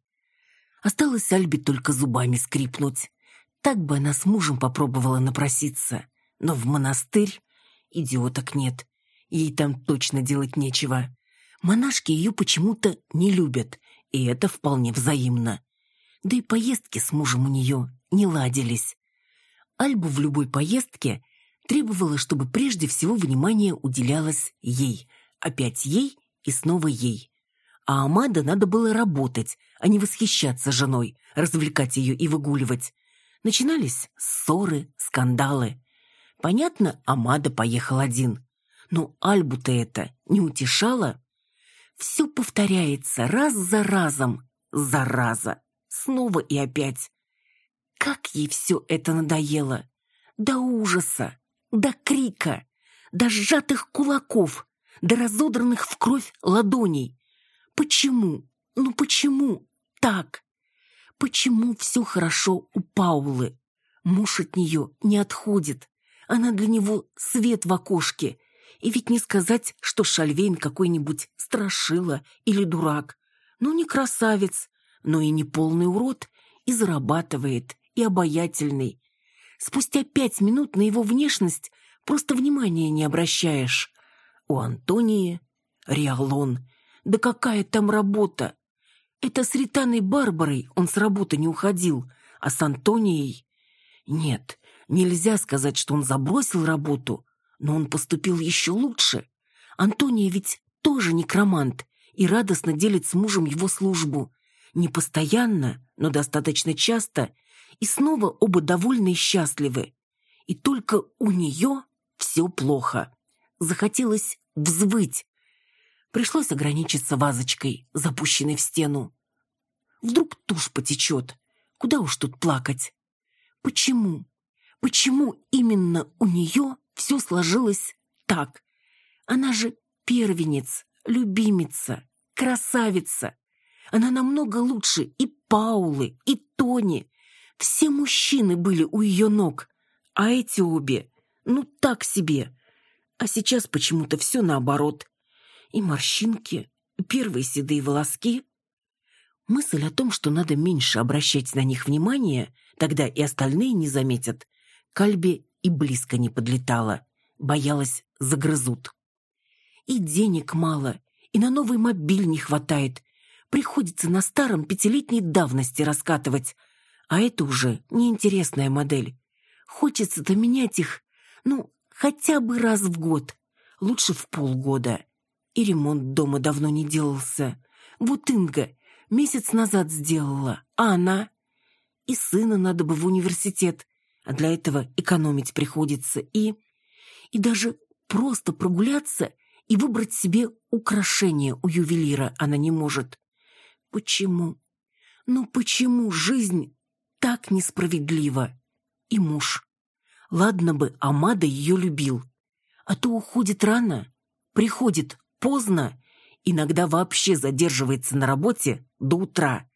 Осталось Альбе только зубами скрипнуть. Так бы она с мужем попробовала напроситься. Но в монастырь идиоток нет. Ей там точно делать нечего. Монашки ее почему-то не любят, и это вполне взаимно. Да и поездки с мужем у нее не ладились. Альбу в любой поездке требовала, чтобы прежде всего внимание уделялось ей, опять ей и снова ей. А Амада надо было работать, а не восхищаться женой, развлекать ее и выгуливать. Начинались ссоры, скандалы. Понятно, Амада поехал один. Но Альбу-то это не утешало. Все повторяется раз за разом, зараза, снова и опять. Как ей все это надоело! До ужаса, до крика, до сжатых кулаков, до разодранных в кровь ладоней. Почему? Ну почему так? Почему все хорошо у Паулы? Муж от нее не отходит. Она для него свет в окошке. И ведь не сказать, что Шальвейн какой-нибудь страшила или дурак. Ну, не красавец, но и не полный урод, и зарабатывает, и обаятельный. Спустя пять минут на его внешность просто внимания не обращаешь. У Антонии Риалон да какая там работа? Это с Ританой Барбарой он с работы не уходил, а с Антонией... Нет, нельзя сказать, что он забросил работу, но он поступил еще лучше. Антония ведь тоже некромант и радостно делит с мужем его службу. Не постоянно, но достаточно часто, и снова оба довольны и счастливы. И только у нее все плохо. Захотелось взвыть, Пришлось ограничиться вазочкой, запущенной в стену. Вдруг тушь потечет. Куда уж тут плакать? Почему? Почему именно у нее все сложилось так? Она же первенец, любимица, красавица. Она намного лучше и Паулы, и Тони. Все мужчины были у ее ног, а эти обе, ну так себе. А сейчас почему-то все наоборот и морщинки, и первые седые волоски. Мысль о том, что надо меньше обращать на них внимание, тогда и остальные не заметят, Кальби и близко не подлетала, боялась загрызут. И денег мало, и на новый мобиль не хватает. Приходится на старом пятилетней давности раскатывать. А это уже неинтересная модель. Хочется-то менять их, ну, хотя бы раз в год. Лучше в полгода. И ремонт дома давно не делался. Вот Инга месяц назад сделала, а она... И сына надо бы в университет, а для этого экономить приходится. И... И даже просто прогуляться и выбрать себе украшение у ювелира она не может. Почему? Ну почему жизнь так несправедлива? И муж. Ладно бы Амада ее любил. А то уходит рано, приходит поздно, иногда вообще задерживается на работе до утра.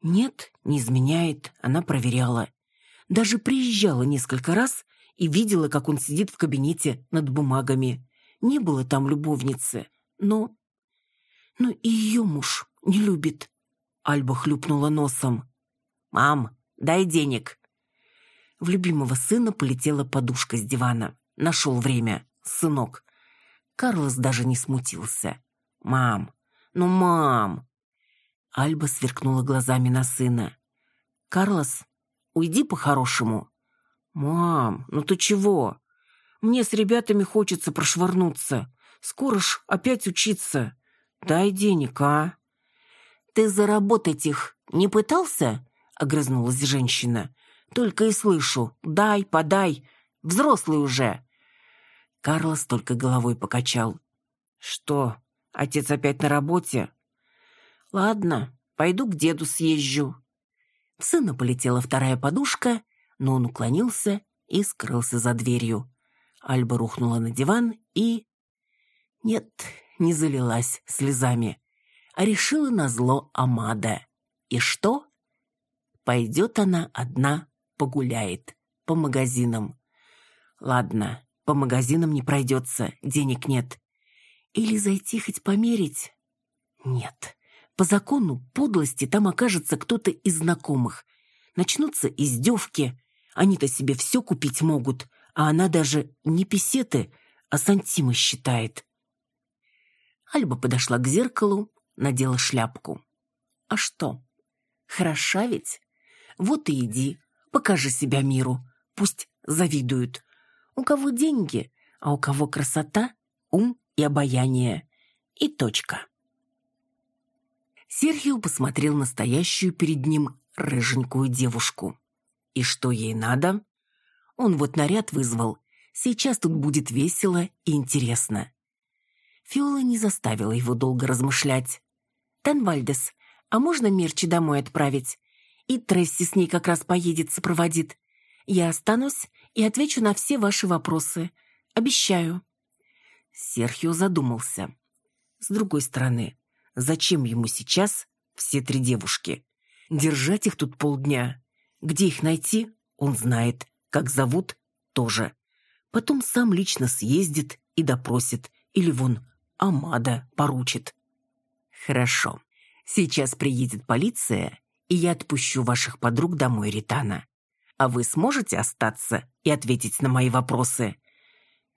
Нет, не изменяет, она проверяла. Даже приезжала несколько раз и видела, как он сидит в кабинете над бумагами. Не было там любовницы, но... Но и ее муж не любит. Альба хлюпнула носом. «Мам, дай денег». В любимого сына полетела подушка с дивана. Нашел время, сынок. Карлос даже не смутился. «Мам, ну мам!» Альба сверкнула глазами на сына. «Карлос, уйди по-хорошему». «Мам, ну ты чего? Мне с ребятами хочется прошвырнуться. Скоро ж опять учиться. Дай денег, а?» «Ты заработать их не пытался?» — огрызнулась женщина. «Только и слышу. Дай, подай. Взрослый уже». Карлос только головой покачал. «Что, отец опять на работе?» «Ладно, пойду к деду съезжу». В сына полетела вторая подушка, но он уклонился и скрылся за дверью. Альба рухнула на диван и... Нет, не залилась слезами, а решила назло Амада. И что? Пойдет она одна, погуляет, по магазинам. Ладно, по магазинам не пройдется, денег нет. Или зайти хоть померить? Нет. По закону подлости там окажется кто-то из знакомых. Начнутся издевки. Они-то себе все купить могут, а она даже не песеты, а сантимы считает. Альба подошла к зеркалу, надела шляпку. А что? Хороша ведь? Вот и иди, покажи себя миру. Пусть завидуют. У кого деньги, а у кого красота, ум и обаяние. И точка. Серхио посмотрел на стоящую перед ним рыженькую девушку. И что ей надо? Он вот наряд вызвал. Сейчас тут будет весело и интересно. Фиола не заставила его долго размышлять. «Танвальдес, а можно Мерчи домой отправить? И Тресси с ней как раз поедет, сопроводит. Я останусь и отвечу на все ваши вопросы. Обещаю». Серхио задумался. С другой стороны, зачем ему сейчас все три девушки? Держать их тут полдня. Где их найти, он знает. Как зовут, тоже. Потом сам лично съездит и допросит. Или вон Амада поручит. Хорошо. Сейчас приедет полиция, и я отпущу ваших подруг домой, Ритана. А вы сможете остаться и ответить на мои вопросы?»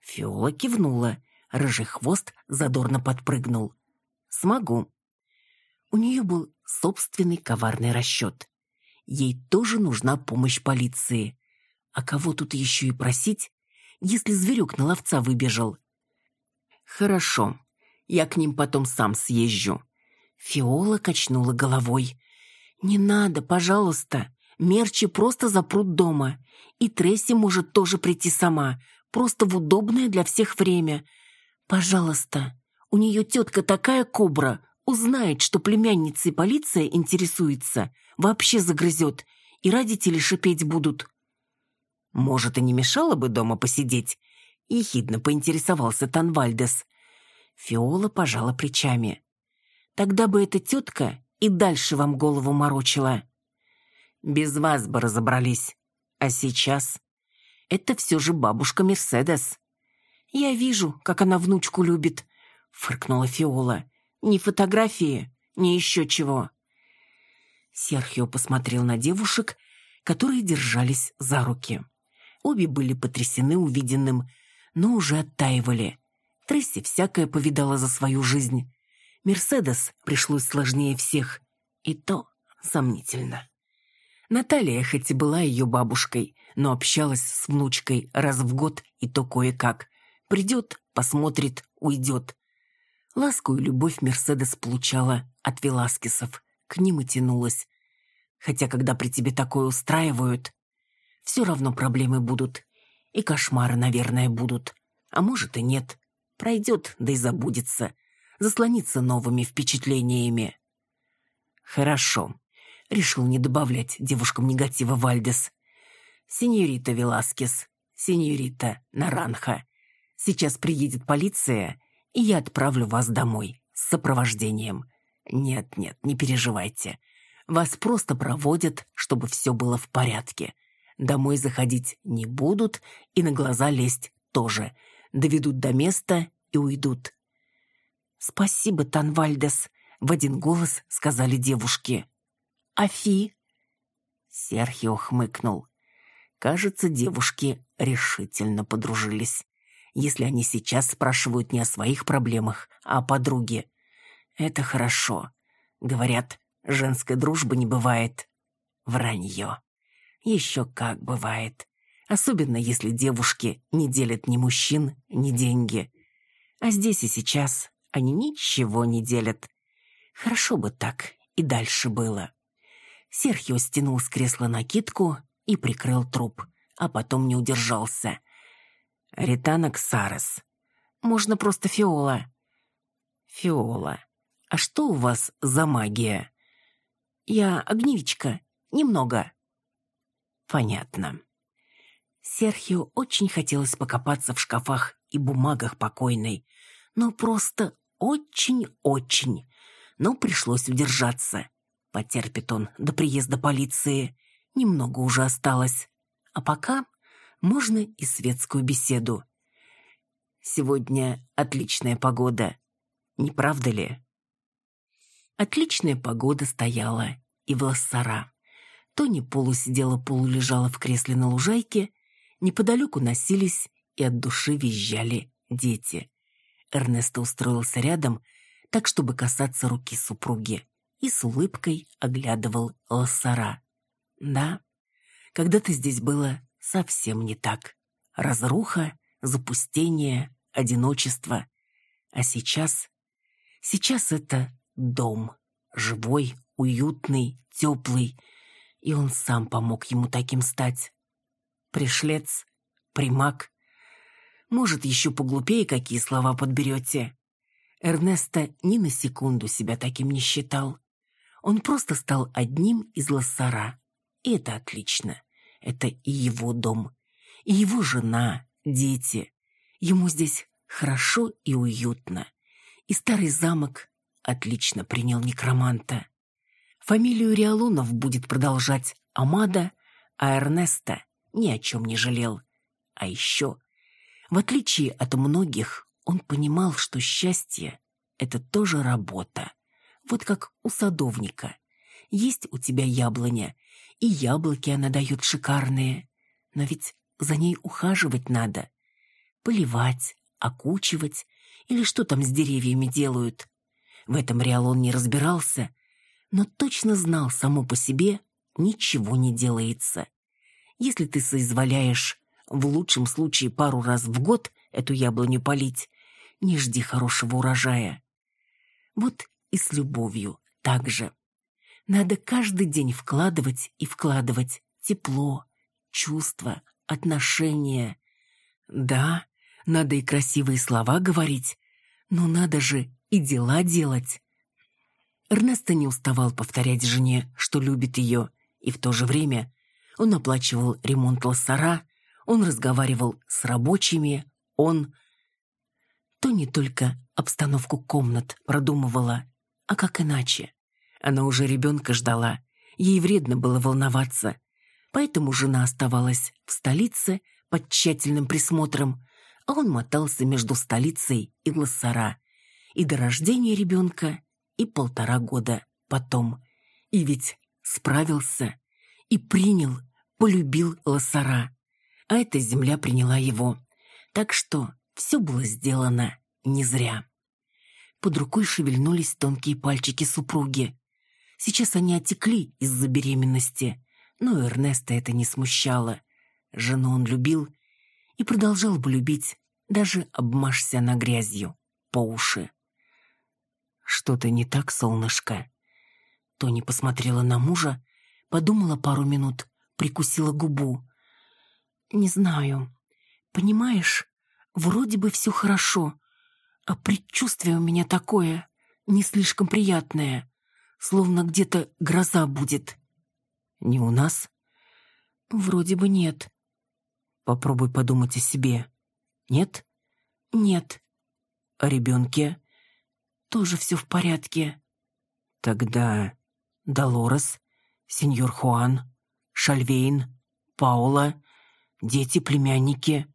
Фиола кивнула. Рыжий хвост задорно подпрыгнул. «Смогу». У нее был собственный коварный расчет. Ей тоже нужна помощь полиции. А кого тут еще и просить, если зверек на ловца выбежал? «Хорошо, я к ним потом сам съезжу». Фиола качнула головой. «Не надо, пожалуйста. Мерчи просто запрут дома. И Тресси может тоже прийти сама, просто в удобное для всех время. Пожалуйста, у нее тетка такая кобра, узнает, что племянницей полиция интересуется, вообще загрызет, и родители шипеть будут. Может, и не мешало бы дома посидеть? Ехидно поинтересовался Танвальдес. Фиола пожала плечами. Тогда бы эта тетка и дальше вам голову морочила. Без вас бы разобрались. А сейчас? Это все же бабушка Мерседес. Я вижу, как она внучку любит, фыркнула Фиола. Ни фотографии, ни еще чего. Серхио посмотрел на девушек, которые держались за руки. Обе были потрясены увиденным, но уже оттаивали. Тресси всякое повидала за свою жизнь. Мерседес пришлось сложнее всех. И то сомнительно. Наталья хоть и была ее бабушкой, но общалась с внучкой раз в год и то кое-как. Придет, посмотрит, уйдет. Ласку и любовь Мерседес получала от Веласкесов, к ним и тянулась. Хотя, когда при тебе такое устраивают, все равно проблемы будут. И кошмары, наверное, будут. А может и нет. Пройдет, да и забудется. Заслонится новыми впечатлениями. Хорошо. Решил не добавлять девушкам негатива Вальдес. Сеньорита Веласкес, сеньорита Наранха. Сейчас приедет полиция, и я отправлю вас домой с сопровождением. Нет-нет, не переживайте. Вас просто проводят, чтобы все было в порядке. Домой заходить не будут и на глаза лезть тоже. Доведут до места и уйдут. «Спасибо, Танвальдес», — в один голос сказали девушки. «Афи?» Серхио хмыкнул. Кажется, девушки решительно подружились. Если они сейчас спрашивают не о своих проблемах, а о подруге. Это хорошо. Говорят, женской дружбы не бывает. Вранье. Еще как бывает. Особенно если девушки не делят ни мужчин, ни деньги. А здесь и сейчас они ничего не делят. Хорошо бы так и дальше было. Серхио стянул с кресла накидку и прикрыл труп, а потом не удержался. «Ритана Ксарес. Можно просто Фиола». «Фиола. А что у вас за магия?» «Я огневичка. Немного». Понятно. Серхио очень хотелось покопаться в шкафах и бумагах покойной, но просто очень-очень. Но пришлось удержаться. Потерпит он до приезда полиции. Немного уже осталось. А пока можно и светскую беседу. Сегодня отличная погода. Не правда ли? Отличная погода стояла и в Лассара. Тони полусидела, полулежала в кресле на лужайке, неподалеку носились и от души визжали дети. Эрнесто устроился рядом, так, чтобы касаться руки супруги, и с улыбкой оглядывал лоссара. Да, когда-то здесь было совсем не так. Разруха, запустение, одиночество. А сейчас... Сейчас это дом. Живой, уютный, теплый, и он сам помог ему таким стать. Пришлец, примак. Может, еще поглупее какие слова подберете. Эрнеста ни на секунду себя таким не считал. Он просто стал одним из лоссара. И это отлично. Это и его дом, и его жена, дети. Ему здесь хорошо и уютно. И старый замок отлично принял некроманта. Фамилию Риалонов будет продолжать Амада, а Эрнеста ни о чем не жалел. А еще, в отличие от многих, он понимал, что счастье — это тоже работа. Вот как у садовника. Есть у тебя яблоня, и яблоки она дает шикарные. Но ведь за ней ухаживать надо. Поливать, окучивать или что там с деревьями делают. В этом Риалон не разбирался, но точно знал само по себе, ничего не делается. Если ты соизволяешь в лучшем случае пару раз в год эту яблоню полить, не жди хорошего урожая. Вот и с любовью так же. Надо каждый день вкладывать и вкладывать тепло, чувства, отношения. Да, надо и красивые слова говорить, но надо же и дела делать. Эрнесто не уставал повторять жене, что любит ее, и в то же время он оплачивал ремонт лоссара, он разговаривал с рабочими, он... То не только обстановку комнат продумывала, а как иначе. Она уже ребенка ждала, ей вредно было волноваться, поэтому жена оставалась в столице под тщательным присмотром, а он мотался между столицей и лоссара. И до рождения ребенка, и полтора года потом. И ведь справился и принял, полюбил лосара. А эта земля приняла его. Так что все было сделано не зря. Под рукой шевельнулись тонкие пальчики супруги. Сейчас они отекли из-за беременности, но Эрнеста это не смущало. Жену он любил и продолжал бы любить, даже обмажься она грязью, по уши. «Что-то не так, солнышко?» Тони посмотрела на мужа, подумала пару минут, прикусила губу. «Не знаю. Понимаешь, вроде бы все хорошо, а предчувствие у меня такое, не слишком приятное, словно где-то гроза будет». «Не у нас?» «Вроде бы нет». «Попробуй подумать о себе. Нет?» «Нет». «О ребенке?» «Тоже все в порядке». «Тогда Долорес, сеньор Хуан, Шальвейн, Паула, дети-племянники,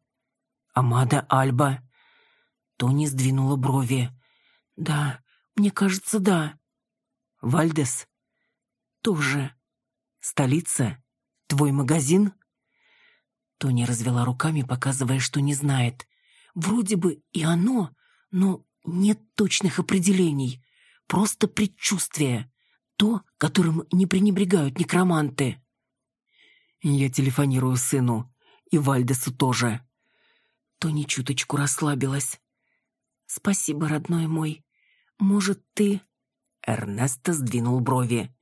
Амада Альба». Тони сдвинула брови. «Да, мне кажется, да». «Вальдес?» «Тоже». «Столица? Твой магазин?» Тони развела руками, показывая, что не знает. «Вроде бы и оно, но нет точных определений. Просто предчувствие. То, которым не пренебрегают некроманты». «Я телефонирую сыну. И Вальдесу тоже». Тони чуточку расслабилась. «Спасибо, родной мой. Может, ты...» Эрнесто сдвинул брови.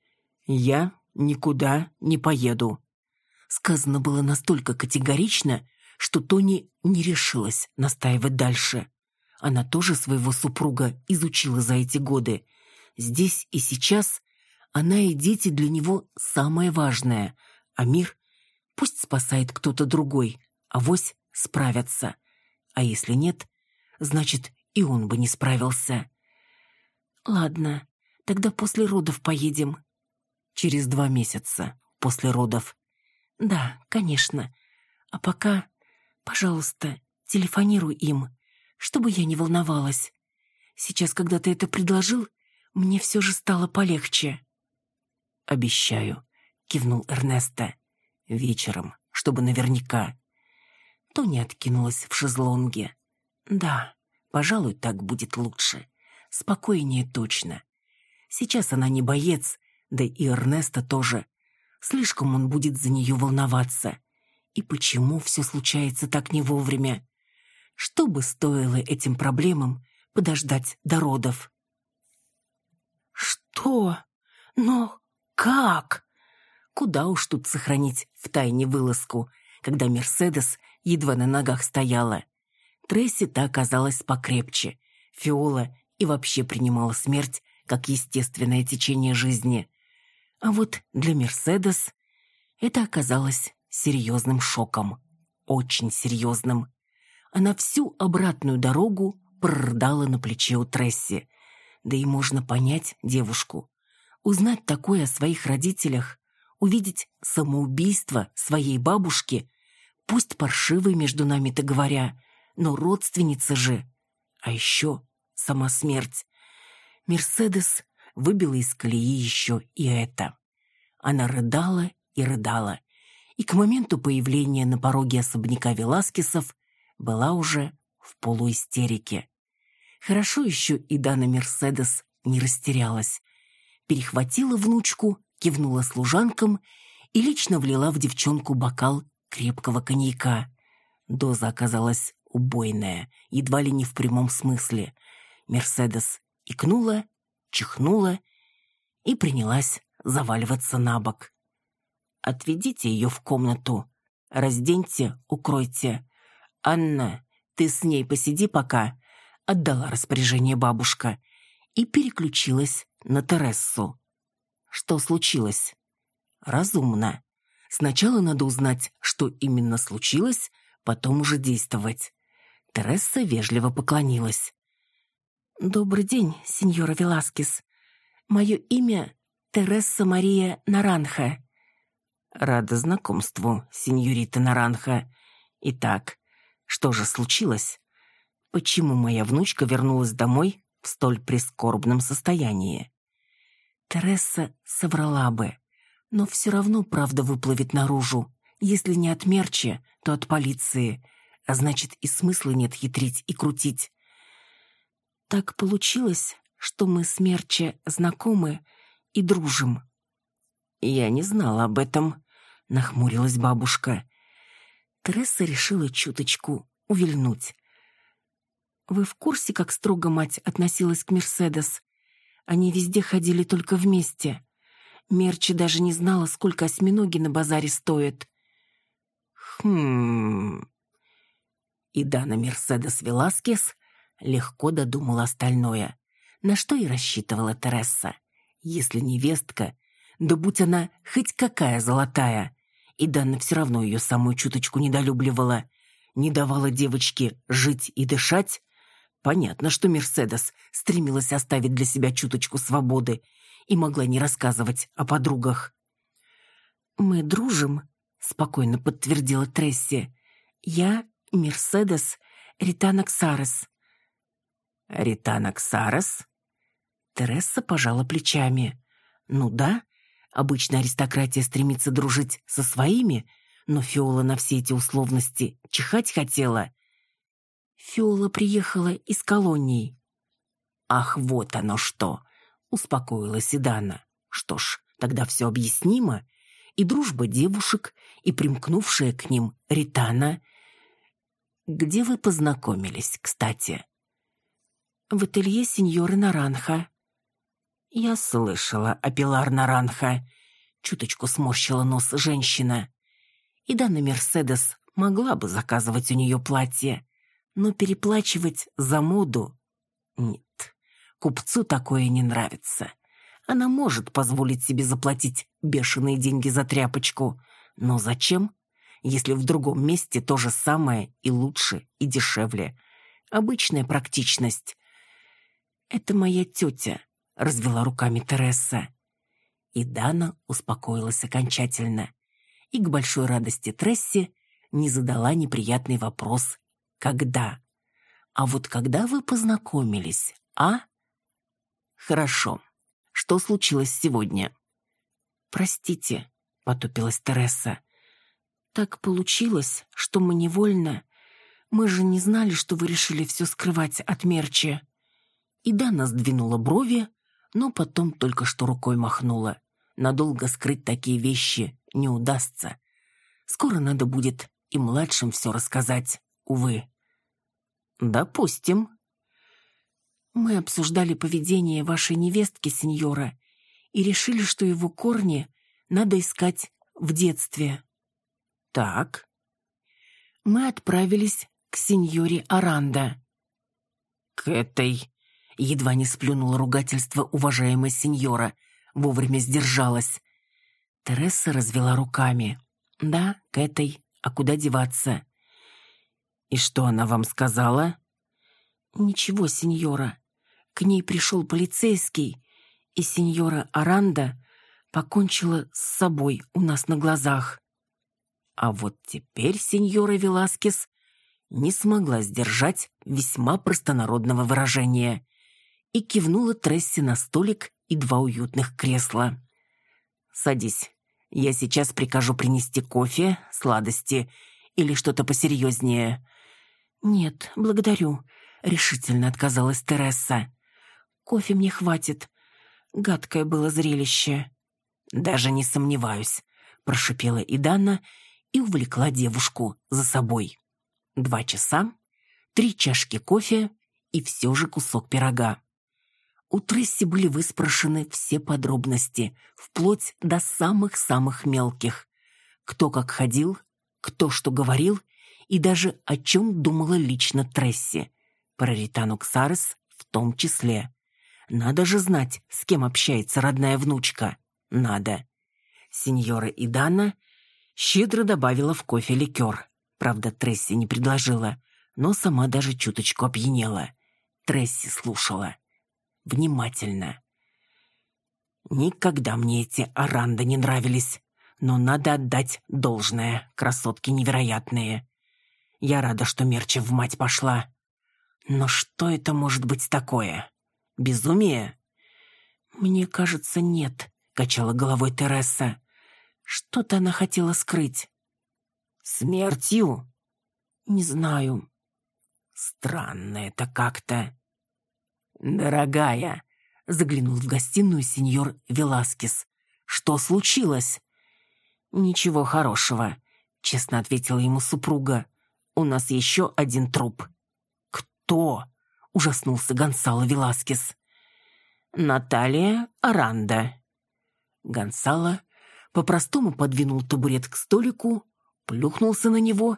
«Я никуда не поеду». Сказано было настолько категорично, что Тони не решилась настаивать дальше. Она тоже своего супруга изучила за эти годы. Здесь и сейчас она и дети для него самое важное, а мир пусть спасает кто-то другой, а вось справятся. А если нет, значит, и он бы не справился. «Ладно, тогда после родов поедем». «Через два месяца после родов». «Да, конечно. А пока, пожалуйста, телефонируй им, чтобы я не волновалась. Сейчас, когда ты это предложил, мне все же стало полегче». «Обещаю», — кивнул Эрнеста. «Вечером, чтобы наверняка». Тони откинулась в шезлонге. «Да, Пожалуй, так будет лучше. Спокойнее точно. Сейчас она не боец, да и Эрнеста тоже. Слишком он будет за нее волноваться. И почему все случается так не вовремя? Что бы стоило этим проблемам подождать до родов? «Что? Но как?» Куда уж тут сохранить в тайне вылазку, когда Мерседес едва на ногах стояла. Тресси-то оказалась покрепче. Фиола и вообще принимала смерть как естественное течение жизни. А вот для Мерседес это оказалось серьезным шоком. Очень серьезным. Она всю обратную дорогу прорыдала на плече у Тресси. Да и можно понять девушку. Узнать такое о своих родителях, увидеть самоубийство своей бабушки, пусть паршивой между нами-то говоря, но родственница же. А еще сама смерть. Мерседес выбила из колеи еще и это. Она рыдала и рыдала, и к моменту появления на пороге особняка Веласкесов была уже в полуистерике. Хорошо еще и Дана Мерседес не растерялась. Перехватила внучку, кивнула служанкам и лично влила в девчонку бокал крепкого коньяка. Доза оказалась убойная, едва ли не в прямом смысле. Мерседес икнула, чихнула и принялась заваливаться на бок. «Отведите ее в комнату, разденьте, укройте. Анна, ты с ней посиди пока», — отдала распоряжение бабушка и переключилась на Терессу. Что случилось? Разумно. Сначала надо узнать, что именно случилось, потом уже действовать. Тересса вежливо поклонилась. «Добрый день, сеньора Веласкес. Мое имя Тересса Мария Наранха». «Рада знакомству, сеньорита Наранха. Итак, что же случилось? Почему моя внучка вернулась домой в столь прискорбном состоянии?» Тересса соврала бы, но все равно правда выплывет наружу. Если не от Мерчи, то от полиции — а значит и смысла нет хитрить и крутить. Так получилось, что мы с Мерче знакомы и дружим. Я не знала об этом, нахмурилась бабушка. Тресса решила чуточку увильнуть. Вы в курсе, как строго мать относилась к Мерседес? Они везде ходили только вместе. Мерчи даже не знала, сколько осьминоги на базаре стоят. Хм. И Дана Мерседес Веласкес легко додумала остальное, на что и рассчитывала Тересса. Если невестка, да будь она хоть какая золотая, и Дана все равно ее самую чуточку недолюбливала, не давала девочке жить и дышать, понятно, что Мерседес стремилась оставить для себя чуточку свободы и могла не рассказывать о подругах. «Мы дружим», — спокойно подтвердила Тресси. «Я Мерседес Ритана Ксарес». «Ритана Ксарес?» Тересса пожала плечами. «Ну да, обычно аристократия стремится дружить со своими, но Фиола на все эти условности чихать хотела». Фиола приехала из колонии. «Ах, вот оно что!» — успокоилась Идана. «Что ж, тогда все объяснимо. И дружба девушек, и примкнувшая к ним Ритана. Где вы познакомились, кстати?» «В ателье сеньоры Наранха». «Я слышала о Пилар Наранха», — чуточку сморщила нос женщина. И Дана Мерседес могла бы заказывать у нее платье, но переплачивать за моду нет. Купцу такое не нравится. Она может позволить себе заплатить бешеные деньги за тряпочку, но зачем, если в другом месте то же самое и лучше, и дешевле? Обычная практичность. «Это моя тетя», — развела руками Тереса. И Дана успокоилась окончательно. И к большой радости Тресси не задала неприятный вопрос «Когда?». «А вот когда вы познакомились, а?» «Хорошо. Что случилось сегодня?» «Простите», — потупилась Тереса. «Так получилось, что мы невольно... Мы же не знали, что вы решили все скрывать от Мерчи». И Дана сдвинула брови, но потом только что рукой махнула. Надолго скрыть такие вещи не удастся. Скоро надо будет и младшим все рассказать, увы. «Допустим», мы обсуждали поведение вашей невестки, сеньора, и решили, что его корни надо искать в детстве. Так. Мы отправились к сеньоре Аранда. К этой... Едва не сплюнула ругательство уважаемая сеньора, вовремя сдержалась. Тереса развела руками. Да, к этой, а куда деваться? И что она вам сказала? Ничего, сеньора. К ней пришел полицейский, и сеньора Аранда покончила с собой у нас на глазах. А вот теперь сеньора Веласкес не смогла сдержать весьма простонародного выражения и кивнула Тресси на столик и два уютных кресла. «Садись. Я сейчас прикажу принести кофе, сладости или что-то посерьезнее». «Нет, благодарю», — решительно отказалась Тересса. Кофе мне хватит. Гадкое было зрелище. Даже не сомневаюсь, прошипела Идана и увлекла девушку за собой. Два часа, три чашки кофе и все же кусок пирога. У Тресси были выспрашены все подробности, вплоть до самых-самых мелких. Кто как ходил, кто что говорил и даже о чем думала лично Тресси. Про Ритану Ксарес в том числе. Надо же знать, с кем общается родная внучка. Надо. Сеньора Идана щедро добавила в кофе ликер. Правда, Тресси не предложила, но сама даже чуточку опьянела. Тресси слушала. Внимательно. Никогда мне эти оранды не нравились, но надо отдать должное, красотки невероятные. Я рада, что Мерча в мать пошла. Но что это может быть такое? Безумие? Мне кажется, нет, качала головой Тереса. Что-то она хотела скрыть. Смертью? Не знаю. Странно это как-то. «Дорогая», — заглянул в гостиную сеньор Веласкес. «Что случилось?» «Ничего хорошего», — честно ответила ему супруга. «У нас еще один труп». «Кто?» — ужаснулся Гонсало Веласкес. «Наталья Аранда». Гонсало по-простому подвинул табурет к столику, плюхнулся на него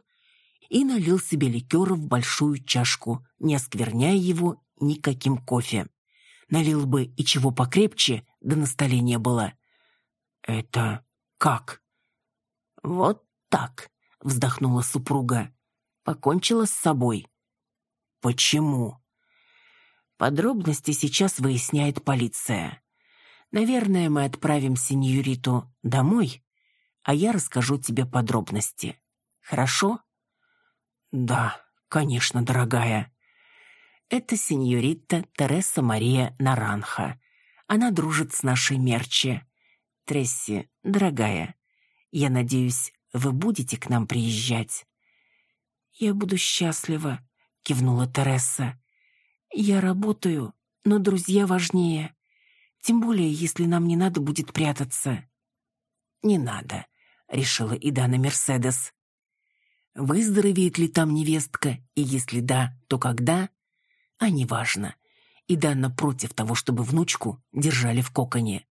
и налил себе ликера в большую чашку, не оскверняя его никаким кофе. Налил бы и чего покрепче, да на столе не было. «Это как?» «Вот так», — вздохнула супруга. «Покончила с собой». «Почему?» Подробности сейчас выясняет полиция. Наверное, мы отправим сеньориту домой, а я расскажу тебе подробности. Хорошо? Да, конечно, дорогая. Это сеньорита Тереса Мария Наранха. Она дружит с нашей Мерчи. Тресси, дорогая, я надеюсь, вы будете к нам приезжать. Я буду счастлива, кивнула Тереса. Я работаю, но друзья важнее. Тем более, если нам не надо будет прятаться. Не надо, решила Идана Мерседес. Выздоровеет ли там невестка, и если да, то когда? А неважно. Идана против того, чтобы внучку держали в коконе.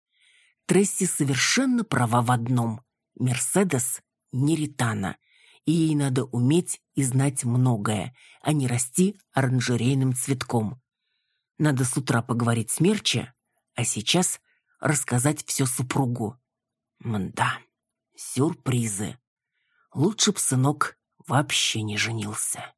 Тресси совершенно права в одном. Мерседес не Ритана, и ей надо уметь и знать многое, а не расти оранжерейным цветком. Надо с утра поговорить с Мерча, а сейчас рассказать все супругу. Мда, сюрпризы. Лучше б сынок вообще не женился.